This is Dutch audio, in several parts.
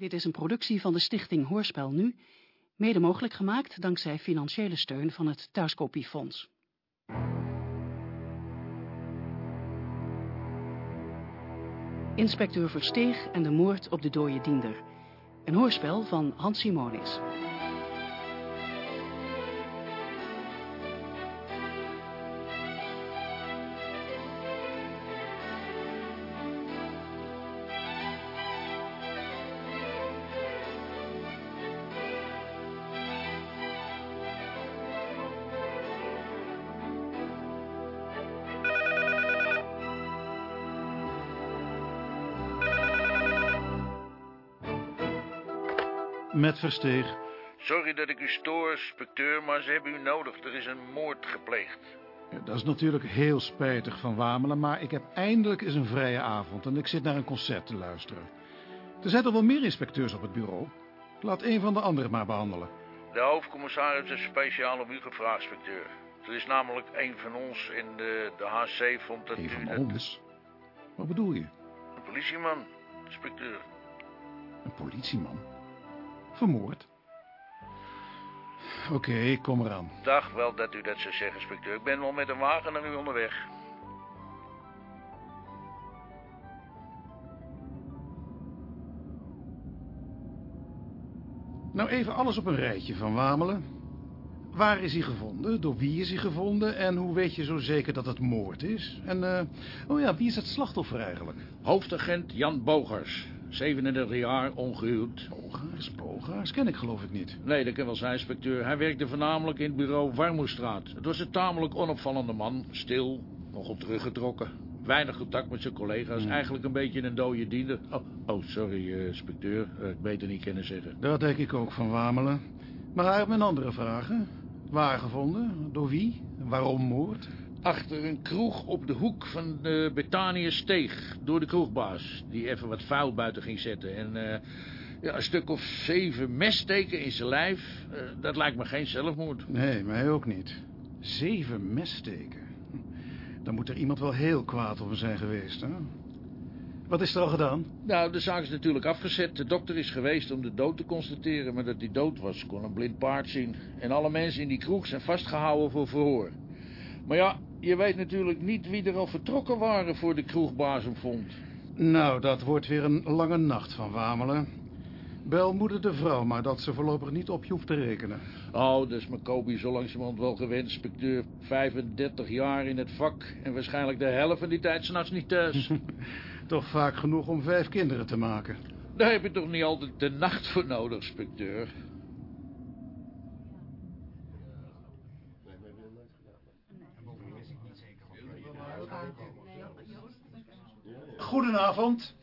Dit is een productie van de stichting Hoorspel Nu, mede mogelijk gemaakt dankzij financiële steun van het Thuiskopiefonds. Inspecteur Versteeg en de moord op de dode diender. Een hoorspel van Hans Simonis. Versteeg. Sorry dat ik u stoor, inspecteur, maar ze hebben u nodig. Er is een moord gepleegd. Ja, dat is natuurlijk heel spijtig van Wamelen, maar ik heb eindelijk eens een vrije avond en ik zit naar een concert te luisteren. Er zijn toch wel meer inspecteurs op het bureau? Laat een van de anderen maar behandelen. De hoofdcommissaris heeft speciaal om u gevraagd, inspecteur. Er is namelijk een van ons en de, de HC vond dat Een van dat- ons? Wat bedoel je? Een politieman, inspecteur. Een politieman? Vermoord? Oké, ik kom eraan. Dacht wel dat u dat zou zeggen, inspecteur. Ik ben wel met een wagen naar u onderweg. Nou, even alles op een rijtje van Wamelen. Waar is hij gevonden? Door wie is hij gevonden? En hoe weet je zo zeker dat het moord is? En, eh, oh ja, wie is het slachtoffer eigenlijk? Hoofdagent Jan Bogers, 37 jaar, ongehuwd. Bogaars, Bogaars, ken ik geloof ik niet. Nee, dat kan wel zijn, inspecteur. Hij werkte voornamelijk in het bureau Warmoestraat. Het was een tamelijk onopvallende man. Stil, nogal teruggetrokken. Weinig contact met zijn collega's. Eigenlijk een beetje een dode diender. Oh, oh sorry, eh, inspecteur. Eh, ik beter niet kennen zeggen. Dat denk ik ook van Wamelen. Maar hij heeft mijn andere vragen. Waar gevonden? Door wie? Waarom moord? Achter een kroeg op de hoek van de Betanië Steeg. Door de kroegbaas. Die even wat vuil buiten ging zetten. En eh, ja, een stuk of zeven messteken in zijn lijf. Eh, dat lijkt me geen zelfmoord. Nee, mij ook niet. Zeven messteken. Dan moet er iemand wel heel kwaad op hem zijn geweest, hè? Wat is er al gedaan? Nou, de zaak is natuurlijk afgezet. De dokter is geweest om de dood te constateren, maar dat hij dood was kon een blind paard zien. En alle mensen in die kroeg zijn vastgehouden voor verhoor. Maar ja, je weet natuurlijk niet wie er al vertrokken waren voor de kroegbaas hem vond. Nou, dat wordt weer een lange nacht van Wamelen. Bel moeder de vrouw, maar dat ze voorlopig niet op je hoeft te rekenen. Oh, mijn Kobi zo langzamerhand wel gewend, inspecteur. 35 jaar in het vak en waarschijnlijk de helft van die tijd s'nachts niet thuis. Toch vaak genoeg om vijf kinderen te maken. Daar heb je toch niet altijd de nacht voor nodig, inspecteur. Goedenavond.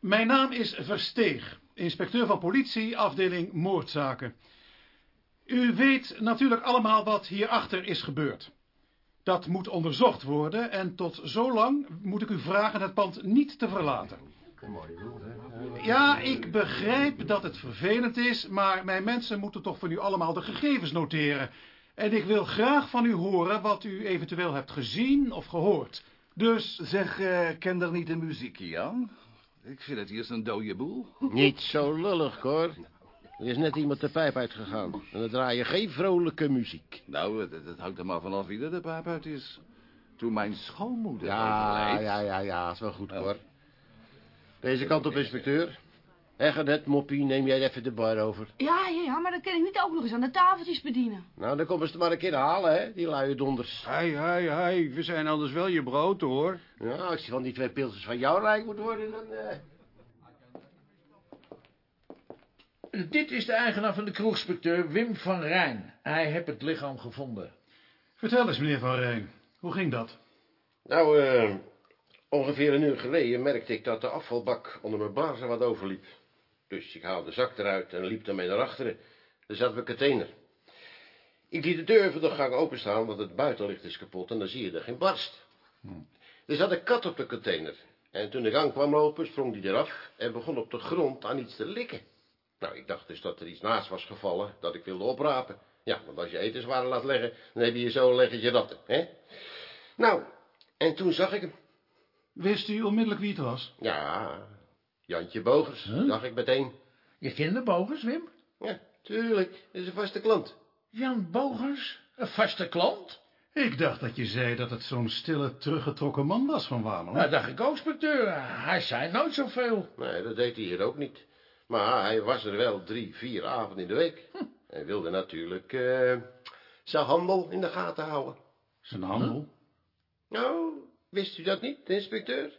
Mijn naam is Versteeg, inspecteur van politie, afdeling moordzaken. U weet natuurlijk allemaal wat hierachter is gebeurd. Dat moet onderzocht worden en tot zolang moet ik u vragen het pand niet te verlaten. Ja, ik begrijp dat het vervelend is, maar mijn mensen moeten toch van u allemaal de gegevens noteren. En ik wil graag van u horen wat u eventueel hebt gezien of gehoord. Dus Zeg, eh ken er niet de muziek, Jan? Ik vind het hier een dode boel. Niet zo lullig, hoor. Er is net iemand de pijp uitgegaan. En dan draai je geen vrolijke muziek. Nou, het hangt er maar vanaf wie er de pijp uit is. Toen mijn schoonmoeder Ja, overleed... ja, ja, ja, is wel goed, hoor. Deze kant op, inspecteur. Egenet, Moppie, neem jij even de bar over. Ja, ja, ja, maar dan kan ik niet ook nog eens aan de tafeltjes bedienen. Nou, dan komen ze het maar een keer halen, hè, die luie donders. Hé, hé, hé, we zijn anders wel je brood, hoor. Ja, als je van die twee pilsjes van jou rijk moet worden, dan... eh, Dit is de eigenaar van de kroegspecteur, Wim van Rijn. Hij heeft het lichaam gevonden. vertel eens, meneer Van Rijn, hoe ging dat? Nou, eh, ongeveer een uur geleden merkte ik dat de afvalbak onder mijn bar zo wat overliep. Dus ik haalde de zak eruit en liep ermee naar achteren. Er zat een container. Ik liet de deur van de gang openstaan, want het buitenlicht is kapot en dan zie je er geen barst. Er zat een kat op de container. En toen de gang kwam lopen, sprong die eraf en begon op de grond aan iets te likken. Nou, ik dacht dus dat er iets naast was gevallen dat ik wilde oprapen. Ja, want als je etenswaren laat leggen, dan heb je zo een leggetje ratten, hè? Nou, en toen zag ik hem. Wist u onmiddellijk wie het was? Ja, Jantje Bogers, Huh? zag ik meteen. Je kent de Bogers, Wim? Ja, tuurlijk, dat is een vaste klant. Jan Bogers? Een vaste klant? Ik dacht dat je zei dat het zo'n stille, teruggetrokken man was van Wamelen. Dat dacht ik ook, inspecteur. Hij zei nooit zoveel. Nee, dat deed hij hier ook niet. Maar hij was er wel drie, vier avonden in de week. Hij wilde natuurlijk eh, zijn handel in de gaten houden. Zijn handel. Nou, wist u dat niet, inspecteur?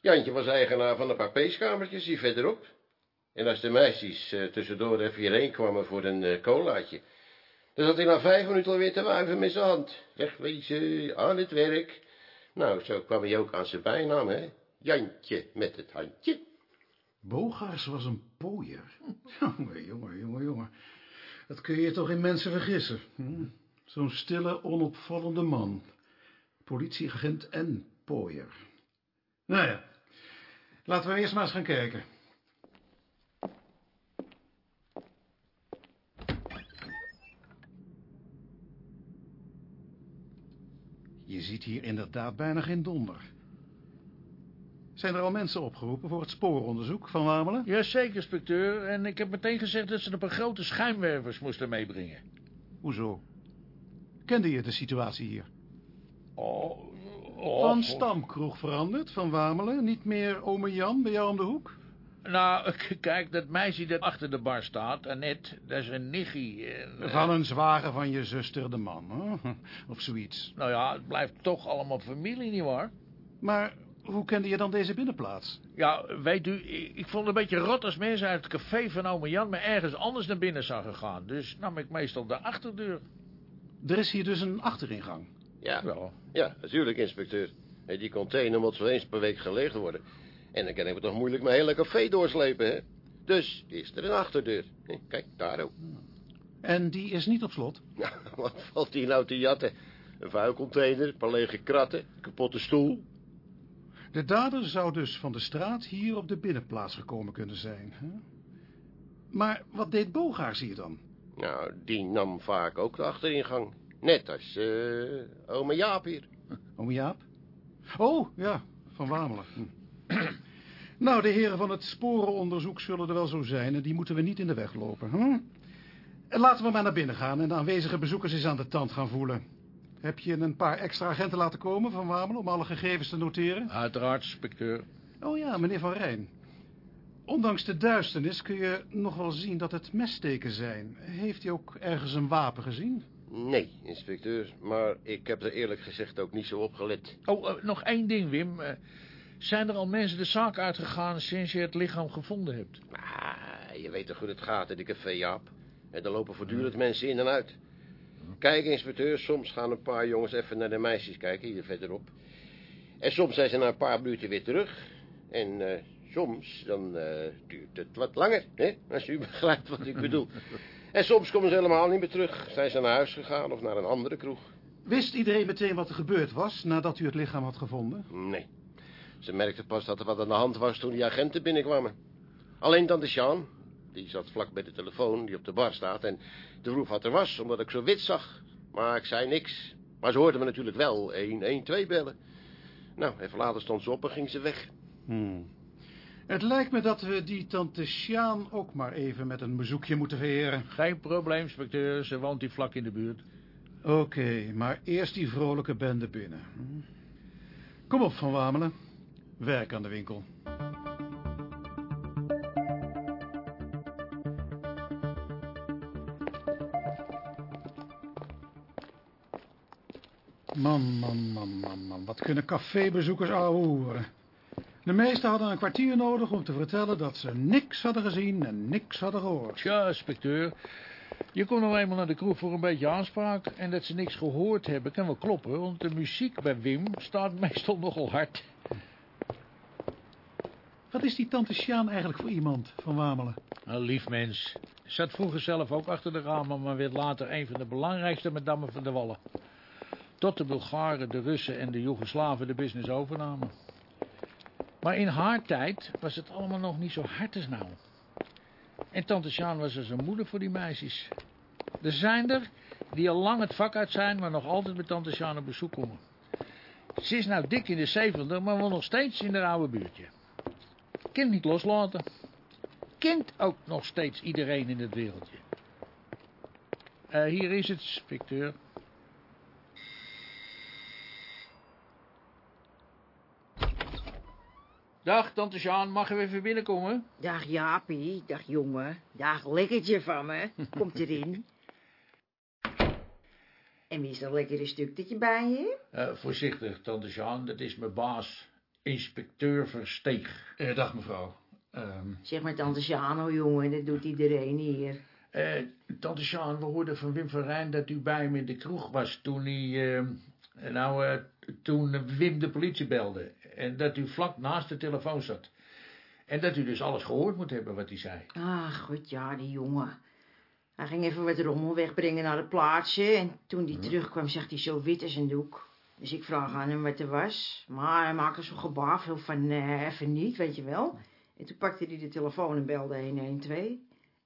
Jantje was eigenaar van een paar peeskamertjes hier verderop. En als de meisjes eh, tussendoor even hierheen kwamen voor een eh, colaatje... dan zat hij na vijf minuten alweer te wuiven met zijn hand. Wegwezen, aan het werk. Nou, zo kwam hij ook aan zijn bijnaam, hè? Jantje met het handje. Bogaars was een pooier. Jongen, jongen, jongen, jongen. Dat kun je toch in mensen vergissen. Hm? Zo'n stille, onopvallende man. Politieagent en pooier. Nou ja, laten we eerst maar eens gaan kijken. Je ziet hier inderdaad bijna geen donder. Zijn er al mensen opgeroepen voor het spooronderzoek van Wamelen? Jazeker, inspecteur. En ik heb meteen gezegd dat ze een paar grote schijnwervers moesten meebrengen. Hoezo? Kende je de situatie hier? Oh, oh, Van oh. stamkroeg veranderd, van Wamelen. Niet meer ome Jan bij jou om de hoek? Nou, kijk, dat meisje dat achter de bar staat, Annette, dat is een nichie. En, eh, Van een zwager van je zuster de man, hè? of zoiets. Nou ja, het blijft toch allemaal familie, nietwaar? Maar hoe kende je dan deze binnenplaats? Ja, weet u, ik, ik vond het een beetje rot als mensen uit het café van ome Jan me ergens anders naar binnen zagen gaan. Dus nam ik meestal de achterdeur. Er is hier dus een achteringang. Ja, Ja, ja, natuurlijk, inspecteur. Die container moet zo eens per week geleegd worden. En dan kan ik me toch moeilijk mijn hele café doorslepen, hè? Dus is er een achterdeur. Kijk, daar ook. En die is niet op slot? Nou, wat valt hier nou te jatten? Een vuilcontainer, een paar lege kratten, een kapotte stoel. De dader zou dus van de straat hier op de binnenplaats gekomen kunnen zijn. Hè? Maar wat deed Bogaars hier dan? Nou, die nam vaak ook de achteringang. Net als eh ome Jaap hier. Oom Jaap? Oh, ja, van Wamelen. Hm. nou, de heren van het sporenonderzoek zullen er wel zo zijn... en die moeten we niet in de weg lopen. Hm? En laten we maar naar binnen gaan... en de aanwezige bezoekers eens aan de tand gaan voelen. Heb je een paar extra agenten laten komen van Wamelen... om alle gegevens te noteren? uiteraard, inspecteur. Oh ja, meneer Van Rijn. Ondanks de duisternis kun je nog wel zien dat het messteken zijn. Heeft hij ook ergens een wapen gezien? Nee, inspecteur, maar ik heb er eerlijk gezegd ook niet zo op gelet. Oh, eh, nog één ding, Wim. Eh, zijn er al mensen de zaak uitgegaan sinds je het lichaam gevonden hebt? Ah, je weet toch hoe het gaat in de café, Jaap. En er lopen voortdurend mensen in en uit. Kijk, inspecteur, soms gaan een paar jongens even naar de meisjes kijken, hier verderop. En soms zijn ze na een paar minuten weer terug. En eh, soms, dan duurt het wat langer, hè? Als u begrijpt wat ik bedoel. En soms komen ze helemaal niet meer terug. Zijn ze naar huis gegaan of naar een andere kroeg? Wist iedereen meteen wat er gebeurd was... nadat u het lichaam had gevonden? Nee. Ze merkte pas dat er wat aan de hand was toen die agenten binnenkwamen. Alleen tante Sjaan, die zat vlak bij de telefoon die op de bar staat... en de vroeg wat er was, omdat ik zo wit zag. Maar ik zei niks. Maar ze hoorde me natuurlijk wel 112 bellen. Nou, even later stond ze op en ging ze weg. Hmm. Het lijkt me dat we die tante Sjaan ook maar even met een bezoekje moeten verheren. Geen probleem, inspecteur. Ze woont hier vlak in de buurt. Oké, maar eerst die vrolijke bende binnen. Kom op, Van Wamelen. Werk aan de winkel. Man, man, man, man, man. Wat kunnen cafébezoekers ouwehoeren. De meesten hadden een kwartier nodig om te vertellen dat ze niks hadden gezien en niks hadden gehoord. Tja, inspecteur. Je komt nou eenmaal naar de kroeg voor een beetje aanspraak. En dat ze niks gehoord hebben, kan wel kloppen. Want de muziek bij Wim staat meestal nogal hard. Wat is die tante Sjaan eigenlijk voor iemand, Van Wamelen? Een lief mens. Zat vroeger zelf ook achter de ramen, maar werd later een van de belangrijkste madammen van de Wallen. Tot de Bulgaren, de Russen en de Joegoslaven de business overnamen. Maar in haar tijd was het allemaal nog niet zo hard als nou. En tante Sjaan was als een moeder voor die meisjes. Er zijn er die al lang het vak uit zijn, maar nog altijd bij tante Sjaan op bezoek komen. Ze is nou dik in de zeventig, maar woont nog steeds in haar oude buurtje. het niet loslaten. Kent ook nog steeds iedereen in het wereldje. Eh, hier is het, inspecteur. Dag, tante Sjaan, mag u even binnenkomen? Dag Jaapie, dag jongen. Dag lekkertje van me. Komt erin. En wie is dat lekkere stuk dat je bij je? Eh, voorzichtig, tante Sjaan, dat is mijn baas, inspecteur Versteeg. Eh, dag mevrouw. Ehm, Zeg maar tante Sjano, jongen, dat doet iedereen hier. Eh, tante Sjaan, we hoorden van Wim van Rijn dat u bij hem in de kroeg was toen hij... eh, nou, eh, toen Wim de politie belde. En dat u vlak naast de telefoon zat. En dat u dus alles gehoord moet hebben wat hij zei. Ah, goed, ja, die jongen. Hij ging even wat rommel wegbrengen naar het plaatsje. En toen hij terugkwam, zag hij zo wit als een doek. Dus ik vraag aan hem wat er was. Maar hij maakte zo'n gebaar veel van, eh, even niet, weet je wel. En toen pakte hij de telefoon en belde 112.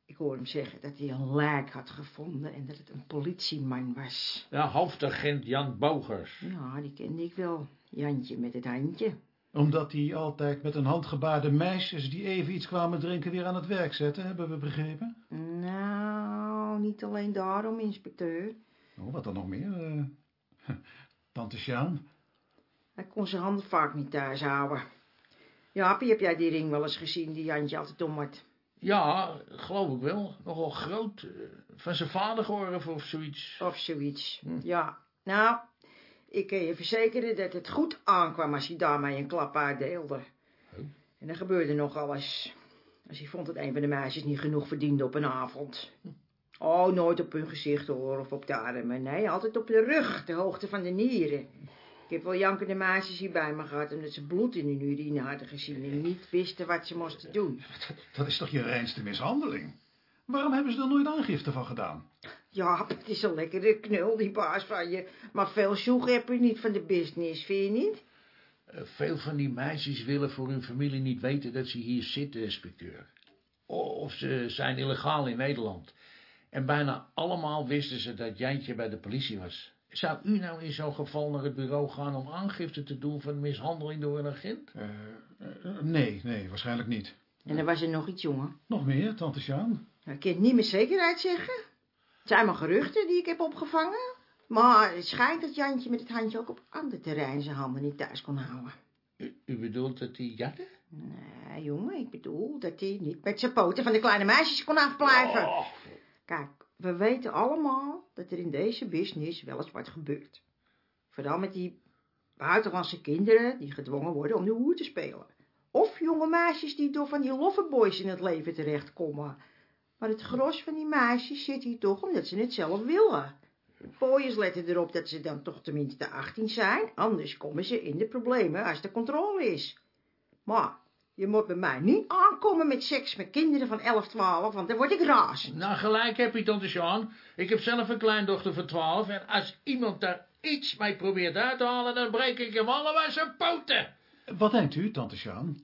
Ik hoorde hem zeggen dat hij een lijk had gevonden en dat het een politieman was. Ja, hoofdagent Jan Bogers. Ja, die kende ik wel. Jantje met het handje. omdat hij altijd met een handgebaarde meisjes die even iets kwamen drinken weer aan het werk zette, hebben we begrepen. Nou, niet alleen daarom, inspecteur. Oh, wat dan nog meer? eh, Tante Sjaan? Hij kon zijn handen vaak niet thuis houden. Jaapie, heb jij die ring wel eens gezien die Jantje altijd om had? Ja, geloof ik wel. Nogal groot. eh, Van zijn vader geworden of zoiets. Of zoiets. Ja, nou, ik kan je verzekeren dat het goed aankwam als hij daarmee een klap uitdeelde. En er gebeurde nog alles. Als hij vond dat een van de meisjes niet genoeg verdiende op een avond. Oh, nooit op hun gezicht hoor, of op de armen. Nee, altijd op de rug, de hoogte van de nieren. Ik heb wel jankende meisjes hier bij me gehad... omdat ze bloed in hun urine hadden gezien... en niet wisten wat ze moesten doen. Dat is toch je reinste mishandeling? Waarom hebben ze er nooit aangifte van gedaan? Ja, het is een lekkere knul, die baas van je. Maar veel zoeg heb je niet van de business, vind je niet? Eh, Veel van die meisjes willen voor hun familie niet weten dat ze hier zitten, inspecteur. Of ze zijn illegaal in Nederland. En bijna allemaal wisten ze dat Jantje bij de politie was. Zou u nou in zo'n geval naar het bureau gaan om aangifte te doen van mishandeling door een agent? Eh, eh, nee, nee, waarschijnlijk niet. En er was er nog iets, jongen. Nog meer, Tante Sjaan? Ik kan het niet met zekerheid zeggen. Het zijn maar geruchten die ik heb opgevangen. Maar het schijnt dat Jantje met het handje ook op ander terrein zijn handen niet thuis kon houden. U, u bedoelt dat die jatte? Nee, jongen, ik bedoel dat hij niet met zijn poten van de kleine meisjes kon afblijven. Oh, Kijk, we weten allemaal dat er in deze business wel eens wat gebeurt. Vooral met die buitenlandse kinderen die gedwongen worden om de hoer te spelen. Of jonge meisjes die door van die loverboys in het leven terechtkomen. Maar het gros van die meisjes zit hier toch omdat ze het zelf willen. Pooiers letten erop dat ze dan toch tenminste 18 zijn, anders komen ze in de problemen als de controle is. Maar je moet bij mij niet aankomen met seks met kinderen van 11, 12, want dan word ik razend. Nou, gelijk heb je, tante Sjaan. Ik heb zelf een kleindochter van twaalf... en als iemand daar iets mee probeert uit te halen... dan breek ik hem allemaal zijn poten. Wat denkt u, Tante Sjaan?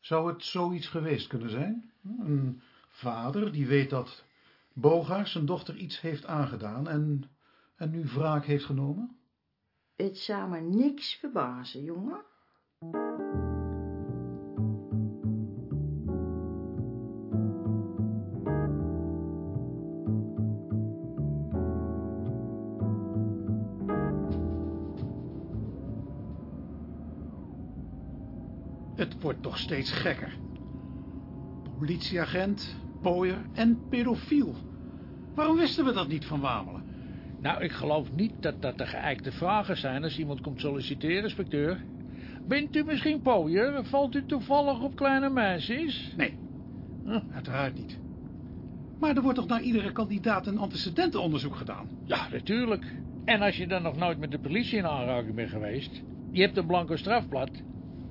Zou het zoiets geweest kunnen zijn? Een vader die weet dat Bogaars zijn dochter iets heeft aangedaan en, en nu wraak heeft genomen? Het zou me niks verbazen, jongen. Het wordt toch steeds gekker. Politieagent, pooier en pedofiel. Waarom wisten we dat niet van Wamelen? Nou, ik geloof niet dat dat de geëikte vragen zijn... als iemand komt solliciteren, inspecteur. Bent u misschien pooier? Valt u toevallig op kleine meisjes? Nee, uiteraard niet. Maar er wordt toch naar iedere kandidaat een antecedentenonderzoek gedaan? Ja, natuurlijk. En als je dan nog nooit met de politie in aanraking bent geweest... je hebt een blanco strafblad...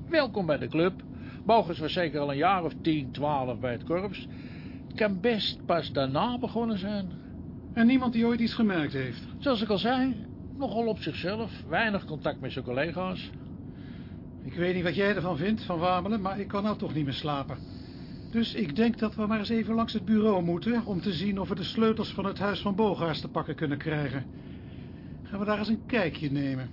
welkom bij de club. Bogus was zeker al een jaar of 10, 12 bij het korps. Kan best pas daarna begonnen zijn. En niemand die ooit iets gemerkt heeft. Zoals ik al zei, nogal op zichzelf. Weinig contact met zijn collega's. Ik weet niet wat jij ervan vindt, van Wamelen, maar ik kan nou toch niet meer slapen. Dus ik denk dat we maar eens even langs het bureau moeten... om te zien of we de sleutels van het huis van Bogaars te pakken kunnen krijgen. Gaan we daar eens een kijkje nemen.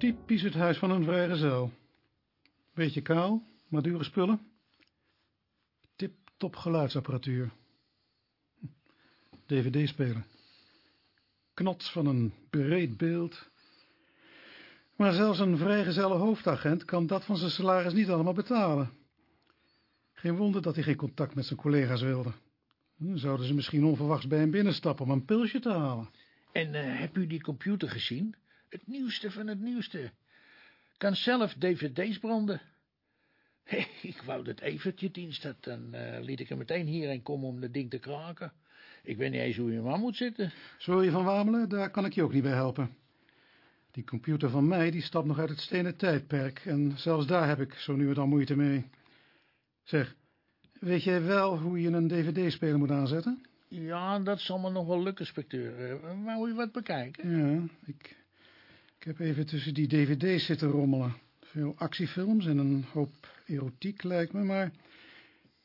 Typisch het huis van een vrijgezel. Beetje kaal, maar dure spullen. Tip-top geluidsapparatuur. DVD-speler. Knots van een breed beeld. Maar zelfs een vrijgezelle hoofdagent kan dat van zijn salaris niet allemaal betalen. Geen wonder dat hij geen contact met zijn collega's wilde. Dan zouden ze misschien onverwachts bij hem binnenstappen om een pilsje te halen. En uh, heb u die computer gezien? Het nieuwste van het nieuwste. Kan zelf dvd's branden. Hey, ik wou dat Evertje dienst had, dan uh, liet ik hem meteen hierheen komen om dat ding te kraken. Ik weet niet eens hoe je hem aan moet zitten. Sorry van Wamelen, daar kan ik je ook niet bij helpen. Die computer van mij, die stapt nog uit het stenen tijdperk. En zelfs daar heb ik zo nu en dan moeite mee. Zeg, weet jij wel hoe je een dvd-speler moet aanzetten? Ja, dat zal me nog wel lukken, inspecteur. Uh, wou je wat bekijken? Ja, ik, ik heb even tussen die dvd's zitten rommelen. Veel actiefilms en een hoop erotiek lijkt me, maar...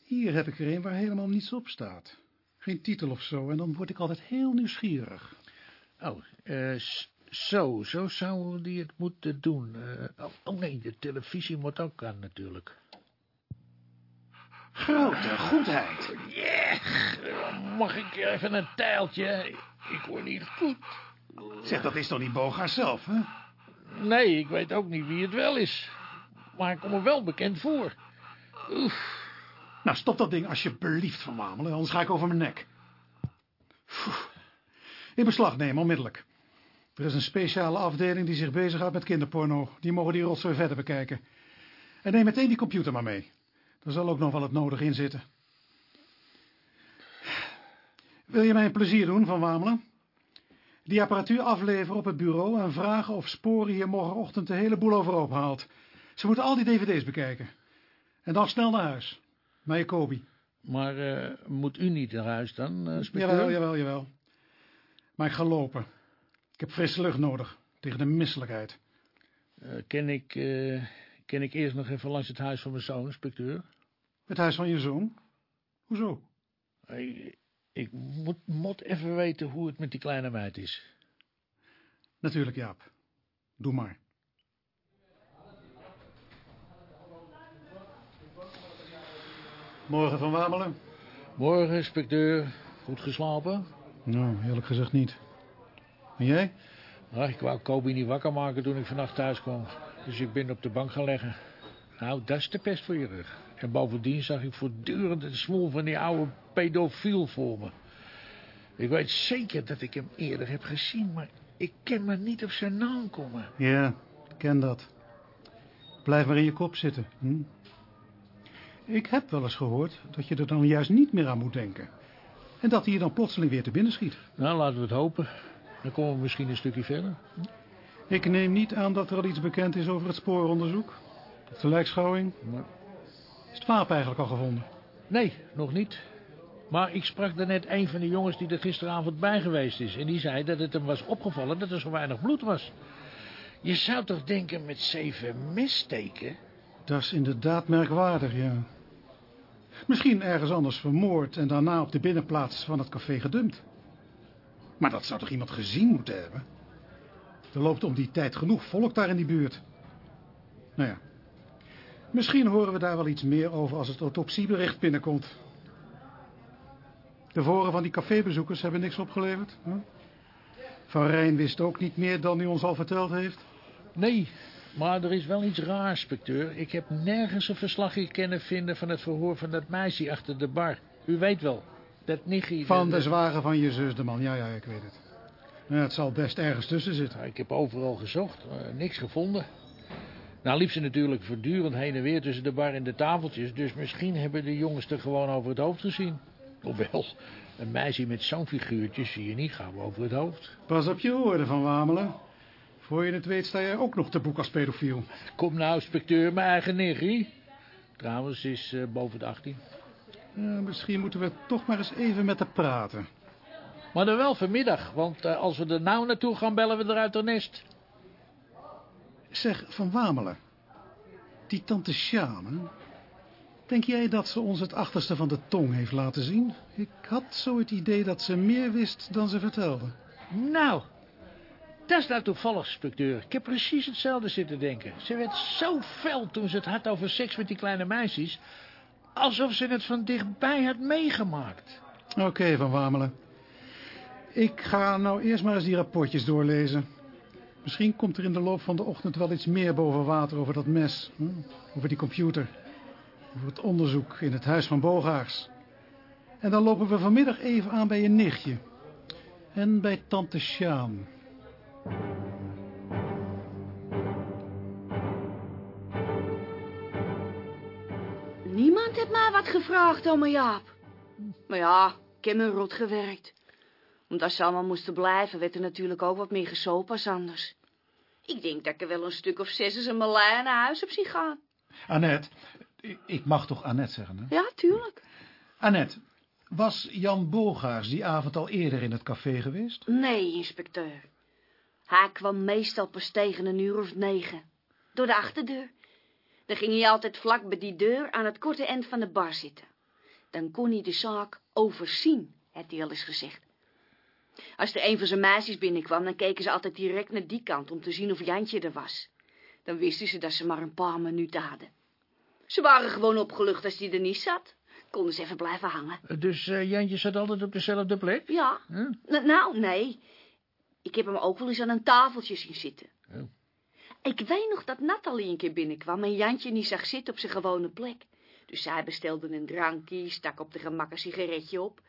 Hier heb ik er een waar helemaal niets op staat. Geen titel of zo, en dan word ik altijd heel nieuwsgierig. Oh, uh, zo, zo zou die het moeten doen. Uh, oh nee, de televisie moet ook aan natuurlijk. Grote goedheid. Yeah. Mag ik even een tijltje? Ik word niet goed. Zeg, dat is toch niet Bogaar zelf, hè? Nee, ik weet ook niet wie het wel is. Maar ik kom me wel bekend voor. Oef. Nou, stop dat ding alsjeblieft van Wamelen, anders ga ik over mijn nek. In beslag nemen, onmiddellijk. Er is een speciale afdeling die zich bezighoudt met kinderporno. Die mogen die rotzooi verder bekijken. En neem meteen die computer maar mee. Er zal ook nog wel het nodig in zitten. Wil je mij een plezier doen, Van Wamelen? Die apparatuur afleveren op het bureau en vragen of Sporen hier morgenochtend de hele boel overhoop haalt. Ze moeten al die dvd's bekijken. En dan snel naar huis. Naar je Kobi. Maar uh, moet u niet naar huis dan, uh, Jawel, jawel, jawel. Maar ik ga lopen. Ik heb frisse lucht nodig, tegen de misselijkheid. Uh, ken, ik, ken ik eerst nog even langs het huis van mijn zoon, inspecteur? Het huis van je zoon? Hoezo? Ik, moet, moet even weten hoe het met die kleine meid is. Natuurlijk, Jaap. Doe maar. Morgen van Wamelen. Morgen, inspecteur. Goed geslapen? Nou, eerlijk gezegd niet. En jij? Ik wou Kobi niet wakker maken toen ik vannacht thuis kwam. Dus ik ben op de bank gaan leggen. Nou, dat is de pest voor je rug. En bovendien zag ik voortdurend het smoel van die oude pedofiel voor me. Ik weet zeker dat ik hem eerder heb gezien, maar ik ken maar niet op zijn naam komen. Ja, ik ken dat. Blijf maar in je kop zitten. Hm? Ik heb wel eens gehoord dat je er dan juist niet meer aan moet denken. En dat hij je dan plotseling weer te binnen schiet. Nou, laten we het hopen. Dan komen we misschien een stukje verder. Ik neem niet aan dat er al iets bekend is over het spooronderzoek. De lijkschouwing. Is het wapen eigenlijk al gevonden? Nee, nog niet. Maar ik sprak daarnet een van de jongens die er gisteravond bij geweest is. En die zei dat het hem was opgevallen dat er zo weinig bloed was. Je zou toch denken met zeven messteken? Dat is inderdaad merkwaardig, ja. Misschien ergens anders vermoord en daarna op de binnenplaats van het café gedumpt. Maar dat zou toch iemand gezien moeten hebben? Er loopt om die tijd genoeg volk daar in die buurt. Nou ja, misschien horen we daar wel iets meer over als het autopsiebericht binnenkomt. De voren van die cafébezoekers hebben niks opgeleverd. Hè? Van Rijn wist ook niet meer dan hij ons al verteld heeft. Nee, maar er is wel iets raars, inspecteur. Ik heb nergens een verslagje kunnen vinden van het verhoor van dat meisje achter de bar. U weet wel, dat nichtje... Van de zware van je zus, de man. Ja, ja, ik weet het. Ja, het zal best ergens tussen zitten. Ik heb overal gezocht, niks gevonden. Nou liep ze natuurlijk voortdurend heen en weer tussen de bar en de tafeltjes... dus misschien hebben de jongens er gewoon over het hoofd gezien. Hoewel, een meisje met zo'n figuurtje zie je niet gauw over het hoofd. Pas op je woorden van Wamelen. Voor je het weet sta jij ook nog te boek als pedofiel. Kom nou, inspecteur, mijn eigen niggie. Trouwens, is uh, boven de 18. Ja, misschien moeten we toch maar eens even met haar praten. Maar dan wel vanmiddag, want uh, als we er nou naartoe gaan, bellen we eruit de nest. Zeg, Van Wamelen. Die tante Sjane, Denk jij dat ze ons het achterste van de tong heeft laten zien? Ik had zo het idee dat ze meer wist dan ze vertelde. Nou, Dat is nou toevallig, inspecteur. Ik heb precies hetzelfde zitten denken. Ze werd zo fel toen ze het had over seks met die kleine meisjes... alsof ze het van dichtbij had meegemaakt. Oké, Van Wamelen. Ik ga nou eerst maar eens die rapportjes doorlezen. Misschien komt er in de loop van de ochtend wel iets meer boven water over dat mes. Hm? Over die computer. Over het onderzoek in het huis van Bogaars. En dan lopen we vanmiddag even aan bij je nichtje. En bij tante Sjaan. Niemand heeft mij wat gevraagd, oma Jaap. Maar ja, ik heb me rot gewerkt. Omdat ze allemaal moesten blijven, werd er natuurlijk ook wat meer gesopen als anders. Ik denk dat ik er wel een stuk of zes eens een Malaya naar huis heb zien gaan. Annette, ik mag toch Annette zeggen, hè? Ja, tuurlijk. Annette, was Jan Bogaars die avond al eerder in het café geweest? Nee, inspecteur. Hij kwam meestal pas tegen een uur of negen. Door de achterdeur. Dan ging hij altijd vlak bij die deur aan het korte eind van de bar zitten. Dan kon hij de zaak overzien, had hij al eens gezegd. Als er een van zijn meisjes binnenkwam, dan keken ze altijd direct naar die kant om te zien of Jantje er was. Dan wisten ze dat ze maar een paar minuten hadden. Ze waren gewoon opgelucht als die er niet zat. Konden ze even blijven hangen. Dus uh, Jantje zat altijd op dezelfde plek? Ja. Huh? Nou, nee. Ik heb hem ook wel eens aan een tafeltje zien zitten. Oh. Ik weet nog dat Nathalie een keer binnenkwam en Jantje niet zag zitten op zijn gewone plek. Dus zij bestelde een drankje, stak op de gemak een sigaretje op.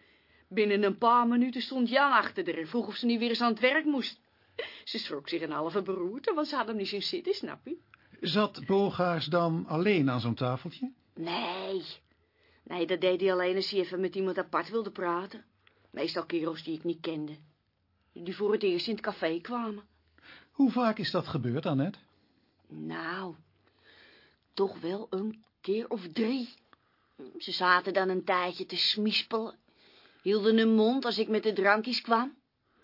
Binnen een paar minuten stond Jan achter haar en vroeg of ze niet weer eens aan het werk moest. Ze schrok zich een halve beroerte, want ze had hem niet zien zitten, snap je? Zat Bogaars dan alleen aan zo'n tafeltje? Nee. Nee, dat deed hij alleen als hij even met iemand apart wilde praten. Meestal kerels die ik niet kende. Die voor het eerst in het café kwamen. Hoe vaak is dat gebeurd, Annette? Nou, toch wel een keer of drie. Ze zaten dan een tijdje te smispelen. Hielden hun mond als ik met de drankjes kwam.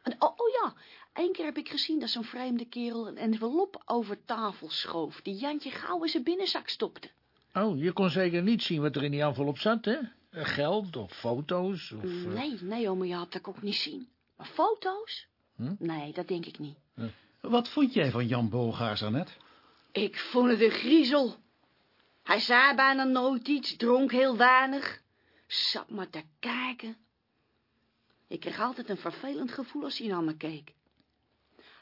En, oh, oh ja, één keer heb ik gezien dat zo'n vreemde kerel een envelop over tafel schoof... die Jantje gauw in zijn binnenzak stopte. Oh, je kon zeker niet zien wat er in die envelop zat, hè? Geld of foto's? Of, uh... Nee, nee, oma Jaap, dat kon ik niet zien. Maar foto's? Hm? Nee, dat denk ik niet. Wat vond jij van Jan Bogaars, Annette? Ik vond het een griezel. Hij zei bijna nooit iets, dronk heel weinig. Zat maar te kijken. Ik kreeg altijd een vervelend gevoel als hij naar me keek.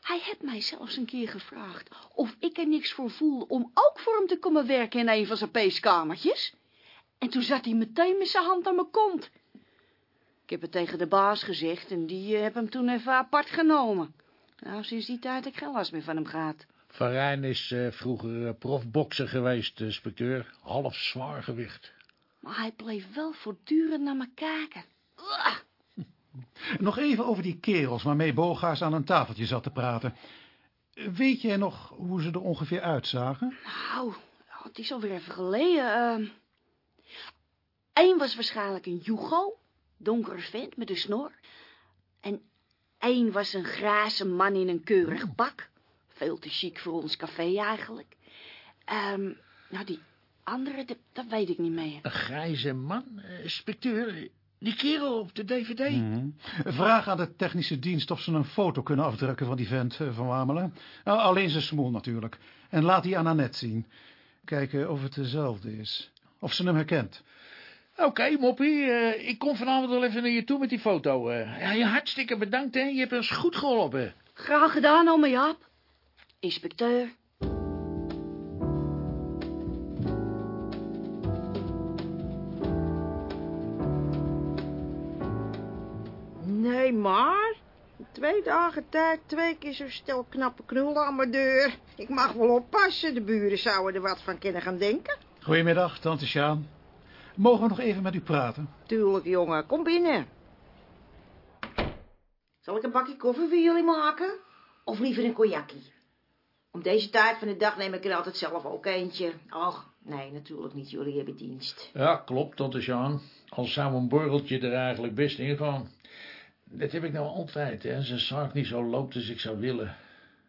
Hij heeft mij zelfs een keer gevraagd of ik er niks voor voelde om ook voor hem te komen werken in een van zijn peeskamertjes. En toen zat hij meteen met zijn hand aan mijn kont. Ik heb het tegen de baas gezegd en die uh, heb hem toen even apart genomen. Nou, sinds die tijd heb ik geen last meer van hem gehad. Van Rijn is uh, vroeger uh, profbokser geweest, inspecteur. Half zwaar gewicht. Maar hij bleef wel voortdurend naar me kijken. Uah. Nog even over die kerels waarmee Bogaars aan een tafeltje zat te praten. Weet jij nog hoe ze er ongeveer uitzagen? Nou, het is alweer even geleden. Uh... Eén was waarschijnlijk een Jugo, donkere vent met een snor. En één was een graze man in een keurig pak. Veel te chic voor ons café eigenlijk. Um, nou, die andere, dat, dat, weet ik niet meer. Een grijze man, uh, inspecteur... Die kerel op de dvd. Mm -hmm. Vraag aan de technische dienst of ze een foto kunnen afdrukken van die vent uh, van Wamelen. Nou, alleen zijn smoel natuurlijk. En laat die aan Annette zien. Kijken of het dezelfde is. Of ze hem herkent. Oké, okay, Moppie. Uh, ik kom vanavond wel even naar je toe met die foto. Uh, ja, je hartstikke bedankt, hè. Je hebt ons goed geholpen. Graag gedaan, oma Jaap. Inspecteur. Twee dagen tijd, twee keer zo stel knappe knullen aan mijn deur. Ik mag wel oppassen, de buren zouden er wat van kunnen gaan denken. Goedemiddag, tante Sjaan. Mogen we nog even met u praten? Tuurlijk, jongen. Kom binnen. Zal ik een bakje koffie voor jullie maken? Of liever een cognacje? Om deze tijd van de dag neem ik er altijd zelf ook eentje. Och, nee, natuurlijk niet. Jullie hebben dienst. Ja, klopt, tante Sjaan. Al zou een borreltje er eigenlijk best in gaan. Dat heb ik nou altijd, hè. Als een zaak niet zo loopt als ik zou willen.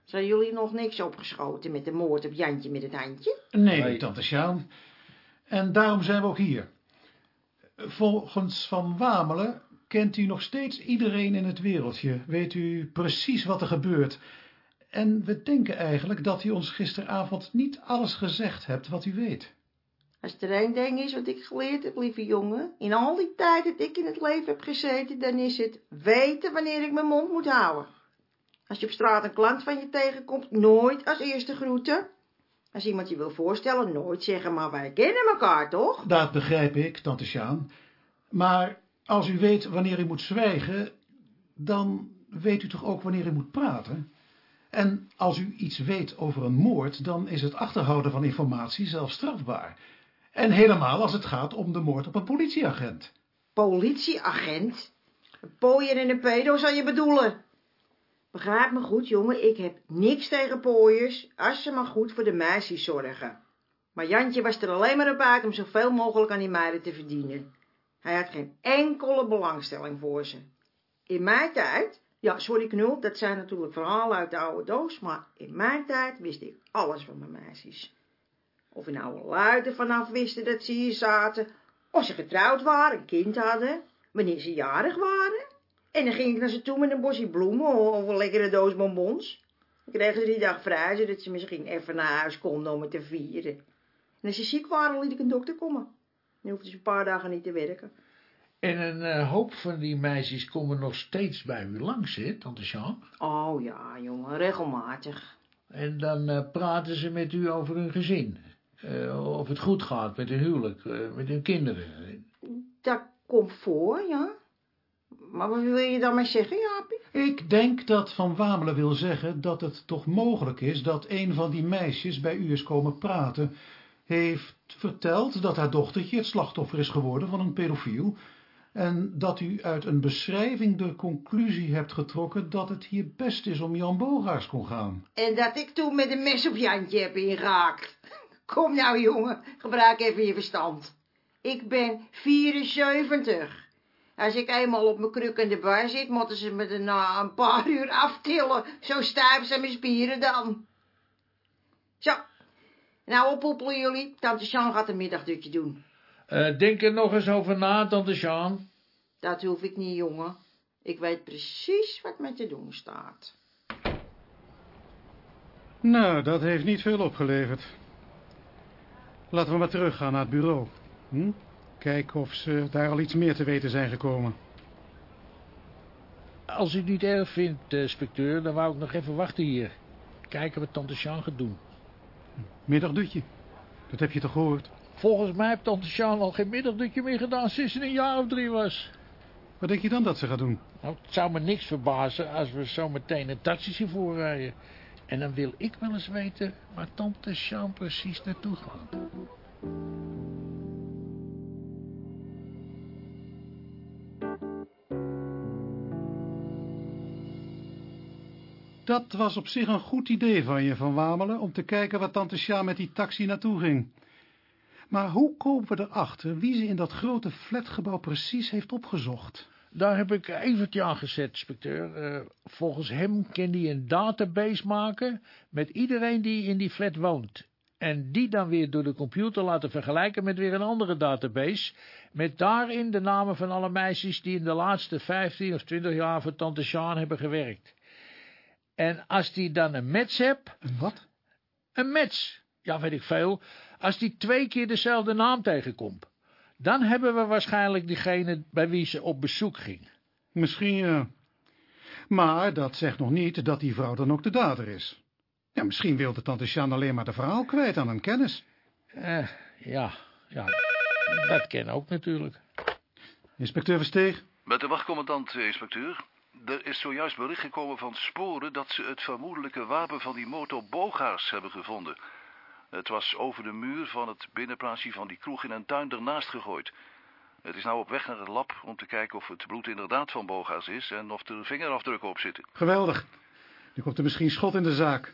Zijn jullie nog niks opgeschoten met de moord op Jantje met het handje? Nee, nee. tante Sjaan. En daarom zijn we ook hier. Volgens Van Wamelen kent u nog steeds iedereen in het wereldje. Weet u precies wat er gebeurt. En we denken eigenlijk dat u ons gisteravond niet alles gezegd hebt wat u weet. Als er één ding is wat ik geleerd heb, lieve jongen, in al die tijd dat ik in het leven heb gezeten, dan is het weten wanneer ik mijn mond moet houden. Als je op straat een klant van je tegenkomt, nooit als eerste groeten. Als iemand je wil voorstellen, nooit zeggen, maar wij kennen elkaar, toch? Dat begrijp ik, tante Sjaan. Maar als u weet wanneer u moet zwijgen, dan weet u toch ook wanneer u moet praten? En als u iets weet over een moord, dan is het achterhouden van informatie zelfs strafbaar. En helemaal als het gaat om de moord op een politieagent. Politieagent? Een pooier en een pedo zou je bedoelen. Begrijp me goed, jongen, ik heb niks tegen pooiers, als ze maar goed voor de meisjes zorgen. Maar Jantje was er alleen maar op uit om zoveel mogelijk aan die meiden te verdienen. Hij had geen enkele belangstelling voor ze. In mijn tijd, ja, sorry knul, dat zijn natuurlijk verhalen uit de oude doos, maar in mijn tijd wist ik alles van mijn meisjes. Of in oude luiden vanaf wisten dat ze hier zaten, of ze getrouwd waren, een kind hadden, wanneer ze jarig waren. En dan ging ik naar ze toe met een bosje bloemen of een lekkere doos bonbons. Dan kregen ze die dag vrij, zodat ze misschien even naar huis konden om het te vieren. En als ze ziek waren, liet ik een dokter komen. Dan hoefden ze een paar dagen niet te werken. En een eh, hoop van die meisjes komen nog steeds bij u langs, hè, tante Jean? Oh ja, jongen, regelmatig. En dan eh, praten ze met u over hun gezin. Eh, of het goed gaat met hun huwelijk, eh, met hun kinderen. Dat komt voor, ja. Maar wat wil je dan maar zeggen, Jaapie? Ik denk dat Van Wamelen wil zeggen dat het toch mogelijk is dat een van die meisjes bij u is komen praten, heeft verteld dat haar dochtertje het slachtoffer is geworden van een pedofiel, en dat u uit een beschrijving de conclusie hebt getrokken dat het hier best is om Jan Bogaars kon gaan. En dat ik toen met een mes op Jantje heb ingehaakt. Kom nou, jongen, gebruik even je verstand. Ik ben 74. Als ik eenmaal op mijn kruk in de bar zit, moeten ze me er na een paar uur aftillen. Zo stijf zijn mijn spieren dan. Zo, nou oppoepelen jullie. Tante Jean gaat een middagdutje doen. Eh, denk er nog eens over na, tante Jean. Dat hoef ik niet, jongen. Ik weet precies wat me te doen staat. Nou, dat heeft niet veel opgeleverd. Laten we maar teruggaan naar het bureau. Hm? Kijken of ze daar al iets meer te weten zijn gekomen. Als u het niet erg vindt, eh, inspecteur, dan wou ik nog even wachten hier. Kijken wat tante Jean gaat doen. Middagdutje. Dat heb je toch gehoord? Volgens mij heeft tante Jean al geen middagdutje meer gedaan sinds ze een jaar of drie was. Wat denk je dan dat ze gaat doen? Nou, het zou me niks verbazen als we zo meteen een taxi zien voorrijden. En dan wil ik wel eens weten waar tante Jean precies naartoe gaat. Dat was op zich een goed idee van je, Van Wamelen, om te kijken waar tante Sja met die taxi naartoe ging. Maar hoe komen we erachter wie ze in dat grote flatgebouw precies heeft opgezocht? Daar heb ik Evertje aan gezet, inspecteur. Eh, volgens hem kan hij een database maken met iedereen die in die flat woont. En die dan weer door de computer laten vergelijken met weer een andere database, met daarin de namen van alle meisjes die in de laatste 15 of 20 jaar voor tante Sjaan hebben gewerkt. En als die dan een match hebt, Een wat? een match, ja weet ik veel, als die twee keer dezelfde naam tegenkomt, dan hebben we waarschijnlijk diegene bij wie ze op bezoek ging. Misschien ja. Maar dat zegt nog niet dat die vrouw dan ook de dader is. Ja, misschien wilde tante Sjaan alleen maar de verhaal kwijt aan een kennis. Eh, ja, ja, dat ken ook natuurlijk. Inspecteur Versteeg, Met de wachtcommandant, eh, inspecteur. Er is zojuist bericht gekomen van sporen dat ze het vermoedelijke wapen van die op Bogaars hebben gevonden. Het was over de muur van het binnenplaatsje van die kroeg in een tuin ernaast gegooid. Het is nou op weg naar het lab om te kijken of het bloed inderdaad van Bogaars is en of er vingerafdrukken op zitten. geweldig. Nu komt er misschien schot in de zaak.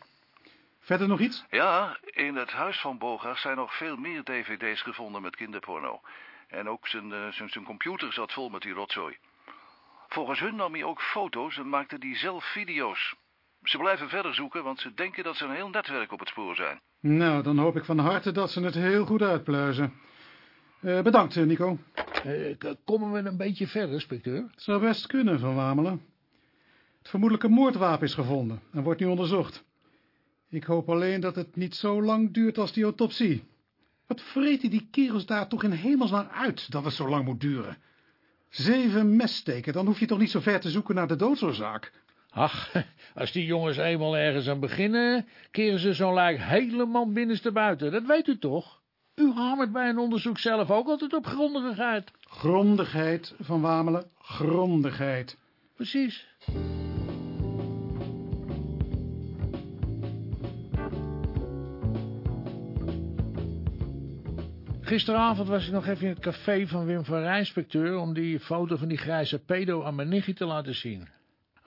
Verder nog iets? Ja, in het huis van Bogaars zijn nog veel meer dvd's gevonden met kinderporno. En ook zijn, eh, zijn, zijn computer zat vol met die rotzooi. Volgens hun nam hij ook foto's en maakte hij zelf video's. Ze blijven verder zoeken, want ze denken dat ze een heel netwerk op het spoor zijn. Nou, dan hoop ik van harte dat ze het heel goed uitpluizen. Eh, bedankt, eh, Nico. Eh, k- komen we een beetje verder, inspecteur? Het zou best kunnen, Van Wamelen. Het vermoedelijke moordwapen is gevonden en wordt nu onderzocht. Ik hoop alleen dat het niet zo lang duurt als die autopsie. Wat vreten die kerels daar toch in hemelsnaam uit dat het zo lang moet duren? Zeven messteken, dan hoef je toch niet zo ver te zoeken naar de doodsoorzaak. Ach, als die jongens eenmaal ergens aan beginnen, keren ze zo'n lijk helemaal binnenste buiten. Dat weet u toch? U hamert bij een onderzoek zelf ook altijd op grondigheid. Grondigheid, Van Wamelen, grondigheid. Precies. Gisteravond was ik nog even in het café van Wim van Rijnspecteur... om die foto van die grijze pedo aan mijn nichtje te laten zien.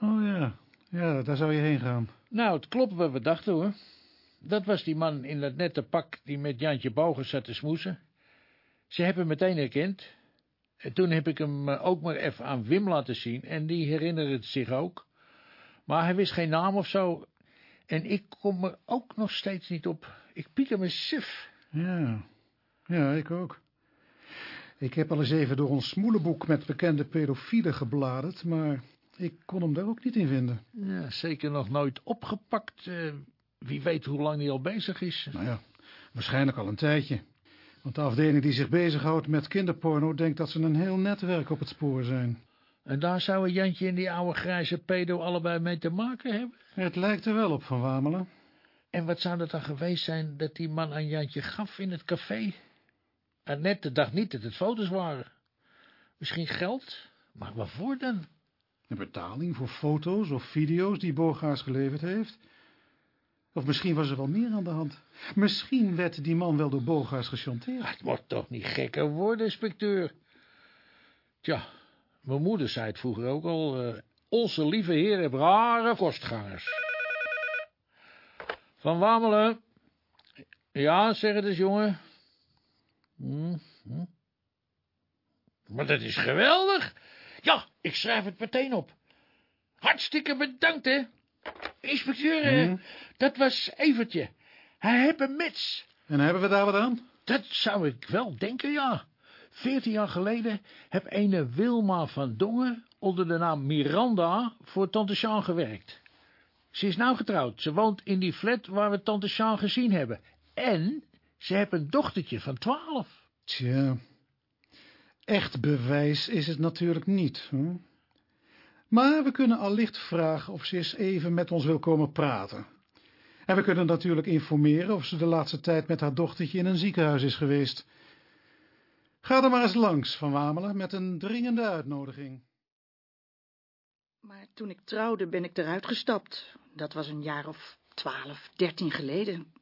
Oh ja, ja, daar zou je heen gaan. Nou, het klopt wat we dachten, hoor. Dat was die man in dat nette pak die met Jantje Bogers zat te smoesen. Ze hebben hem meteen herkend. En toen heb ik hem eh, ook maar even aan Wim laten zien... en die herinnerde het zich ook. Maar hij wist geen naam of zo... En ik kom er ook nog steeds niet op. Ik pieker me suf. Ja, ja, ik ook. Ik heb al eens even door ons smoelenboek met bekende pedofielen gebladerd, maar ik kon hem daar ook niet in vinden. Ja, zeker nog nooit opgepakt. Eh, wie weet hoe lang hij al bezig is. Nou ja, waarschijnlijk al een tijdje. Want de afdeling die zich bezighoudt met kinderporno denkt dat ze een heel netwerk op het spoor zijn. En daar zouden Jantje en die oude grijze pedo allebei mee te maken hebben? Het lijkt er wel op, Van Wamelen. En wat zou dat dan geweest zijn dat die man aan Jantje gaf in het café? Annette dacht niet dat het foto's waren. Misschien geld? Maar waarvoor dan? Een betaling voor foto's of video's die Bogaars geleverd heeft? Of misschien was er wel meer aan de hand. Misschien werd die man wel door Bogaars gechanteerd. Het wordt toch niet gekker worden, inspecteur. Tja, mijn moeder zei het vroeger ook al. eh, onze lieve heer heeft rare kostgangers. Van Wamelen. Ja, zeg het eens, jongen. Hm, hm. Maar dat is geweldig. Ja, ik schrijf het meteen op. Hartstikke bedankt, hè. Inspecteur, eh, Hm? dat was Evertje. Hij heeft een mits. En hebben we daar wat aan? Dat zou ik wel denken, ja. Veertien jaar geleden heb ene Wilma van Dongen onder de naam Miranda voor tante Sjaan gewerkt. Ze is nou getrouwd. Ze woont in die flat waar we tante Sjaan gezien hebben. En ze heeft een dochtertje van twaalf. Tja, echt bewijs is het natuurlijk niet. Maar we kunnen allicht vragen of ze eens even met ons wil komen praten. En we kunnen natuurlijk informeren of ze de laatste tijd met haar dochtertje in een ziekenhuis is geweest. Ga er maar eens langs, Van Wamelen, met een dringende uitnodiging. Maar toen ik trouwde ben ik eruit gestapt. Dat was een jaar of twaalf, dertien geleden.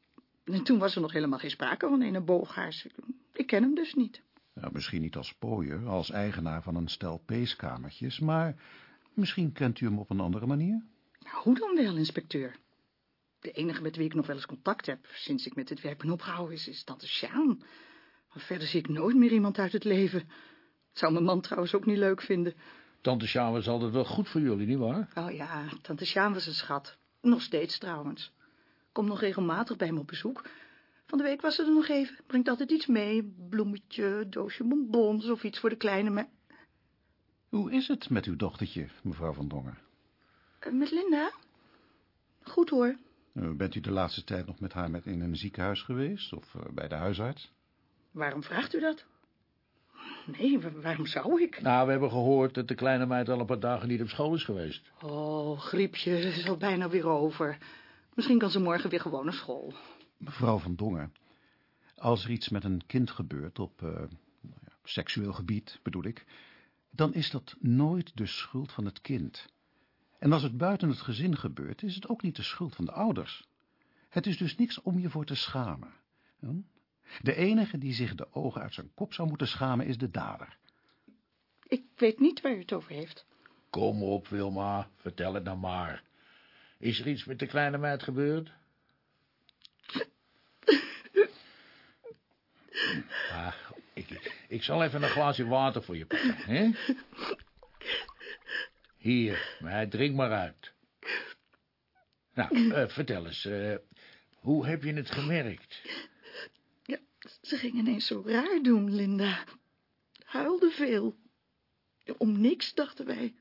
En toen was er nog helemaal geen sprake van een Bogaars. Ik ken hem dus niet. Ja, misschien niet als pooier, als eigenaar van een stel peeskamertjes, maar misschien kent u hem op een andere manier? Nou, hoe dan wel, inspecteur? De enige met wie ik nog wel eens contact heb, sinds ik met het werk ben opgehouden, is, is tante Sjaan. Maar verder zie ik nooit meer iemand uit het leven. Zou mijn man trouwens ook niet leuk vinden. Tante Sjaan was altijd wel goed voor jullie, nietwaar? Oh ja, tante Sjaan was een schat. Nog steeds trouwens. Komt nog regelmatig bij me op bezoek. Van de week was ze er nog even. Brengt altijd iets mee. Bloemetje, doosje bonbons of iets voor de kleine. Maar... Hoe is het met uw dochtertje, mevrouw van Dongen? Eh, Met Linda? Goed hoor. Eh, Bent u de laatste tijd nog met haar met in een ziekenhuis geweest of eh, bij de huisarts? Waarom vraagt u dat? Nee, wa- waarom zou ik? Nou, we hebben gehoord dat de kleine meid al een paar dagen niet op school is geweest. Oh, griepje, het is al bijna weer over. Misschien kan ze morgen weer gewoon naar school. Mevrouw van Dongen, als er iets met een kind gebeurt op eh, nou ja, seksueel gebied, bedoel ik, dan is dat nooit de schuld van het kind. En als het buiten het gezin gebeurt, is het ook niet de schuld van de ouders. Het is dus niks om je voor te schamen. hm? De enige die zich de ogen uit zijn kop zou moeten schamen is de dader. Ik weet niet waar u het over heeft. Kom op, Wilma, vertel het nou maar. Is er iets met de kleine meid gebeurd? Ah, ik, ik zal even een glaasje water voor je pakken, hè? Hier, maar drink maar uit. Nou, eh, vertel eens, eh, hoe heb je het gemerkt? Ja, ze ging ineens zo raar doen, Linda. Huilde veel. Om niks, dachten wij.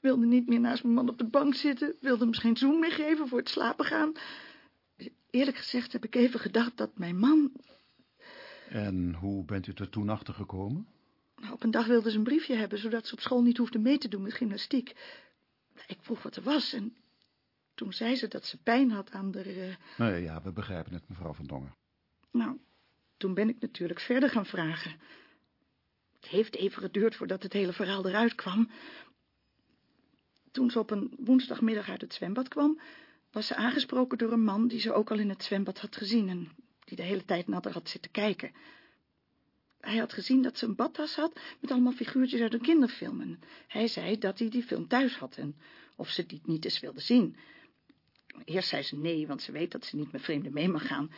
wilde niet meer naast mijn man op de bank zitten, wilde hem geen zoen meer geven voor het slapen gaan. Eerlijk gezegd heb ik even gedacht dat mijn man... En hoe bent u er toen achter gekomen? Nou, op een dag wilde ze een briefje hebben, zodat ze op school niet hoefde mee te doen met gymnastiek. Ik vroeg wat er was en toen zei ze dat ze pijn had aan de... Uh... Nee, ja, we begrijpen het, mevrouw Van Dongen. Nou, toen ben ik natuurlijk verder gaan vragen. Het heeft even geduurd voordat het hele verhaal eruit kwam. Toen ze op een woensdagmiddag uit het zwembad kwam, was ze aangesproken door een man die ze ook al in het zwembad had gezien en die de hele tijd naar haar had zitten kijken. Hij had gezien dat ze een badtas had met allemaal figuurtjes uit een kinderfilm en hij zei dat hij die film thuis had en of ze die niet eens wilde zien. Eerst zei ze nee, want ze weet dat ze niet met vreemden mee mag gaan.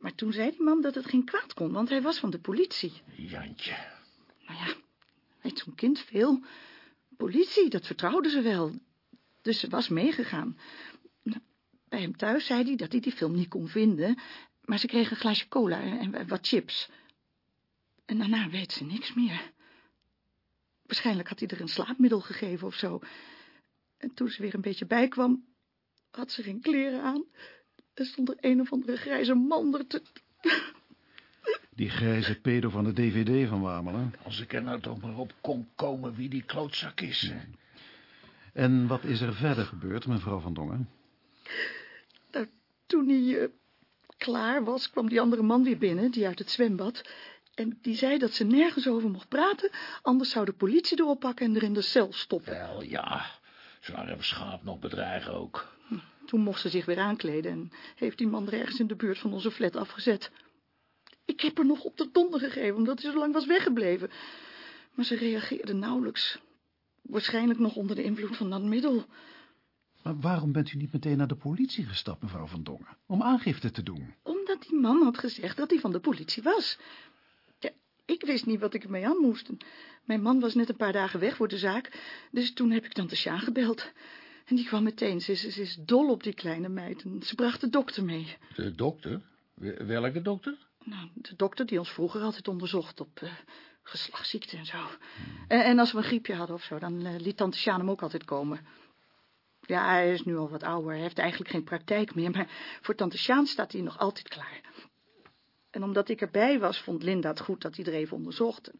Maar toen zei die man dat het geen kwaad kon, want hij was van de politie. Jantje. Nou ja, weet zo'n kind veel. Politie, dat vertrouwde ze wel. Dus ze was meegegaan. Bij hem thuis zei hij dat hij die film niet kon vinden, maar ze kreeg een glaasje cola en wat chips. En daarna weet ze niks meer. Waarschijnlijk had hij er een slaapmiddel gegeven of zo. En toen ze weer een beetje bijkwam, had ze geen kleren aan. Er stond er een of andere grijze man er te... Die grijze pedo van de dvd van Wamelen. Als ik er nou toch maar op kon komen wie die klootzak is. En wat is er verder gebeurd, mevrouw Van Dongen? Nou, toen hij uh, klaar was, kwam die andere man weer binnen, die uit het zwembad. En die zei dat ze nergens over mocht praten, anders zou de politie erop pakken en er in de cel stoppen. Wel, ja, zo'n arm schaap nog bedreigen ook. Hm, toen mocht ze zich weer aankleden en heeft die man er ergens in de buurt van onze flat afgezet. Ik heb er nog op de donder gegeven, omdat hij zo lang was weggebleven. Maar ze reageerde nauwelijks. Waarschijnlijk nog onder de invloed van dat middel. Maar waarom bent u niet meteen naar de politie gestapt, mevrouw Van Dongen? Om aangifte te doen? Omdat die man had gezegd dat hij van de politie was. Ja, ik wist niet wat ik ermee aan moest. Mijn man was net een paar dagen weg voor de zaak, dus toen heb ik tante Sjaan gebeld. En die kwam meteen. Ze, ze, is dol op die kleine meid en ze bracht de dokter mee. De dokter? Welke dokter? Nou, de dokter die ons vroeger altijd onderzocht op uh, geslachtsziekten en zo. En, en, als we een griepje hadden of zo, dan uh, liet tante Sjaan hem ook altijd komen. Ja, hij is nu al wat ouder, hij heeft eigenlijk geen praktijk meer, maar voor tante Sjaan staat hij nog altijd klaar. En omdat ik erbij was, vond Linda het goed dat hij er even onderzocht.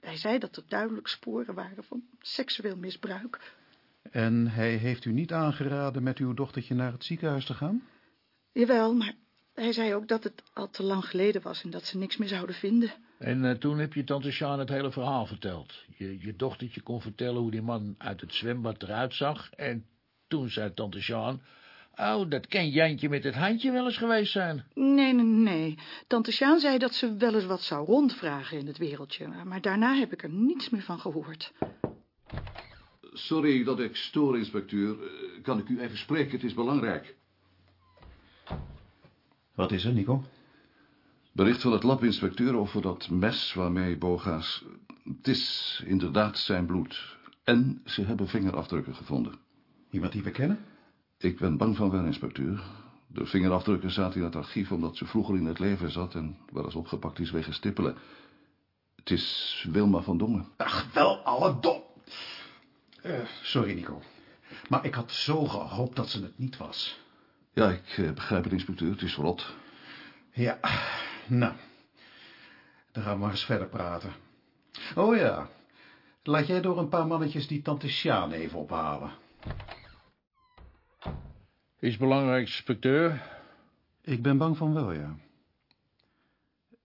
Hij zei dat er duidelijk sporen waren van seksueel misbruik. En hij heeft u niet aangeraden met uw dochtertje naar het ziekenhuis te gaan? Jawel, maar hij zei ook dat het al te lang geleden was en dat ze niks meer zouden vinden. En uh, toen heb je tante Sjaan het hele verhaal verteld. Je, je dochtertje kon vertellen hoe die man uit het zwembad eruit zag. En toen zei tante Sjaan... Oh, dat kan Jantje met het handje wel eens geweest zijn. Nee, nee, nee. Tante Sjaan zei dat ze wel eens wat zou rondvragen in het wereldje. Maar daarna heb ik er niets meer van gehoord. Sorry dat ik stoor, inspecteur. Kan ik u even spreken? Het is belangrijk. Wat is er, Nico? Bericht van het labinspecteur over dat mes waarmee Boga's... Het is inderdaad zijn bloed. En ze hebben vingerafdrukken gevonden. Iemand die we kennen? Ik ben bang van wel, inspecteur. De vingerafdrukken zaten in het archief omdat ze vroeger in het leven zat... en wel eens opgepakt is wegens stippelen. Het is Wilma van Dongen. Ach, wel alle dom. Uh, sorry, Nico. Maar ik had zo gehoopt dat ze het niet was. Ja, ik uh, begrijp het, inspecteur. Het is rot. Ja, nou. Dan gaan we maar eens verder praten. Oh ja. Laat jij door een paar mannetjes die tante Sjaan even ophalen. Is belangrijk, inspecteur? Ik ben bang van wel, ja.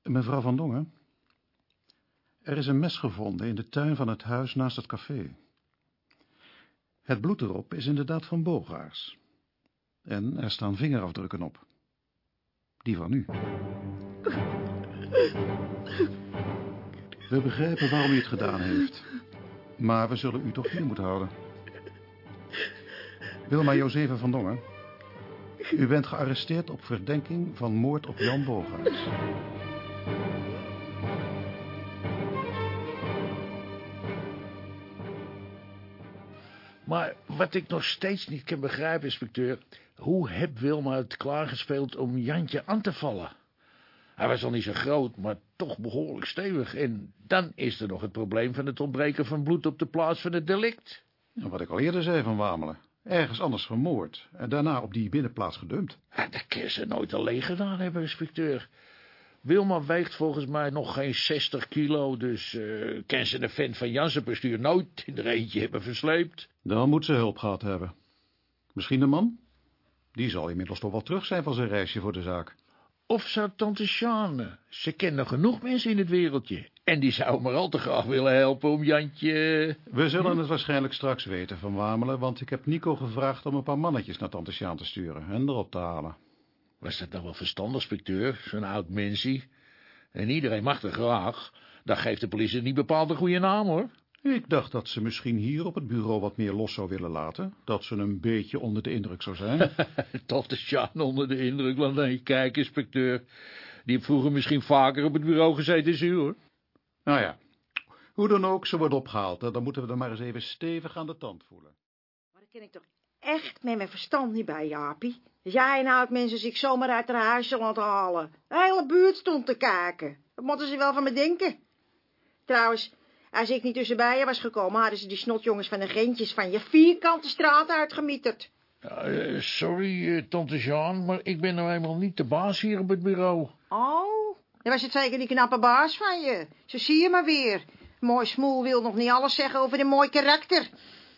Mevrouw Van Dongen. Er is een mes gevonden in de tuin van het huis naast het café. Het bloed erop is inderdaad van Bogaars. En er staan vingerafdrukken op. Die van u. We begrijpen waarom u het gedaan heeft. Maar we zullen u toch hier moeten houden. Wilma Josefa van Dongen. U bent gearresteerd op verdenking van moord op Jan Bogaars. Maar wat ik nog steeds niet kan begrijpen, inspecteur... hoe heb Wilma het klaargespeeld om Jantje aan te vallen? Hij was al niet zo groot, maar toch behoorlijk stevig. En dan is er nog het probleem van het ontbreken van bloed op de plaats van het delict. Ja, wat ik al eerder zei van Wamelen. Ergens anders vermoord en daarna op die binnenplaats gedumpt. Ja, dat kan ze nooit alleen gedaan hebben, inspecteur. Wilma weegt volgens mij nog geen 60 kilo, dus uh, kan ze de vent van Jansen bestuur nooit in de eentje hebben versleept. Dan moet ze hulp gehad hebben. Misschien de man? Die zal inmiddels toch wel terug zijn van zijn reisje voor de zaak. Of zou tante Sjane? Ze kennen genoeg mensen in het wereldje. En die zou maar al te graag willen helpen om Jantje... We zullen het waarschijnlijk straks weten van Wamelen, want ik heb Nico gevraagd om een paar mannetjes naar tante Sjaan te sturen en erop te halen. Was dat nou wel verstandig, inspecteur, zo'n oud mensie? En iedereen mag er graag. Dat geeft de politie niet bepaald een goede naam, hoor. Ik dacht dat ze misschien hier op het bureau wat meer los zou willen laten. Dat ze een beetje onder de indruk zou zijn. Tot de Sjaan onder de indruk, want nee, kijk, inspecteur. Die heeft vroeger misschien vaker op het bureau gezeten als u, hoor. Nou ja, hoe dan ook, ze wordt opgehaald. Dan moeten we er maar eens even stevig aan de tand voelen. Maar dat ken ik toch echt met mijn verstand niet bij, Jaapie. Jij en oud mensen zich zomaar uit haar huisje laten halen. De hele buurt stond te kijken. Wat moeten ze wel van me denken? Trouwens, als ik niet tussenbij was gekomen, hadden ze die snotjongens van de Gentjes van je vierkante straat uitgemieterd. Uh, sorry, uh, tante Jean, maar ik ben nou eenmaal niet de baas hier op het bureau. Oh, dan was het zeker die knappe baas van je. Zo zie je maar weer. Mooi smoel wil nog niet alles zeggen over een mooi karakter.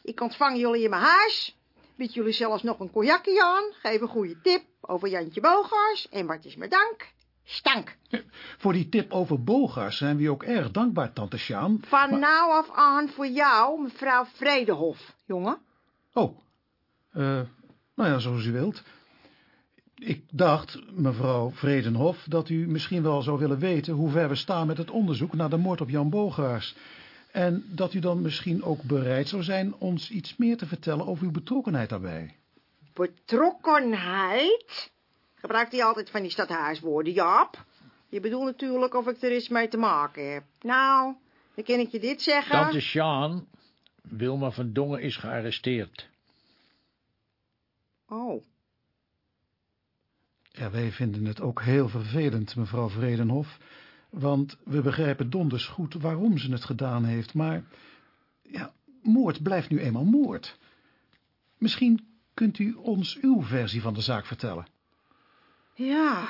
Ik ontvang jullie in mijn huis. Bied jullie zelfs nog een cognacje aan. Geef een goede tip over Jantje Bogars. En wat is mijn dank? Stank. Voor die tip over Bogars zijn we ook erg dankbaar, tante Sjaan. Van maar... nou af aan voor jou, mevrouw Vredehof, jongen. Oh, uh, nou ja, zoals u wilt. Ik dacht, mevrouw Vredenhof, dat u misschien wel zou willen weten hoe ver we staan met het onderzoek naar de moord op Jan Bogaars. En dat u dan misschien ook bereid zou zijn ons iets meer te vertellen over uw betrokkenheid daarbij. Betrokkenheid? Gebruikt hij altijd van die stadhuiswoorden, Jaap? Je bedoelt natuurlijk of ik er iets mee te maken heb. Nou, dan kan ik je dit zeggen. Tante Sjaan, Wilma van Dongen is gearresteerd. Oh. Ja, wij vinden het ook heel vervelend, mevrouw Vredenhof, want we begrijpen donders goed waarom ze het gedaan heeft, maar ja, moord blijft nu eenmaal moord. Misschien kunt u ons uw versie van de zaak vertellen. Ja,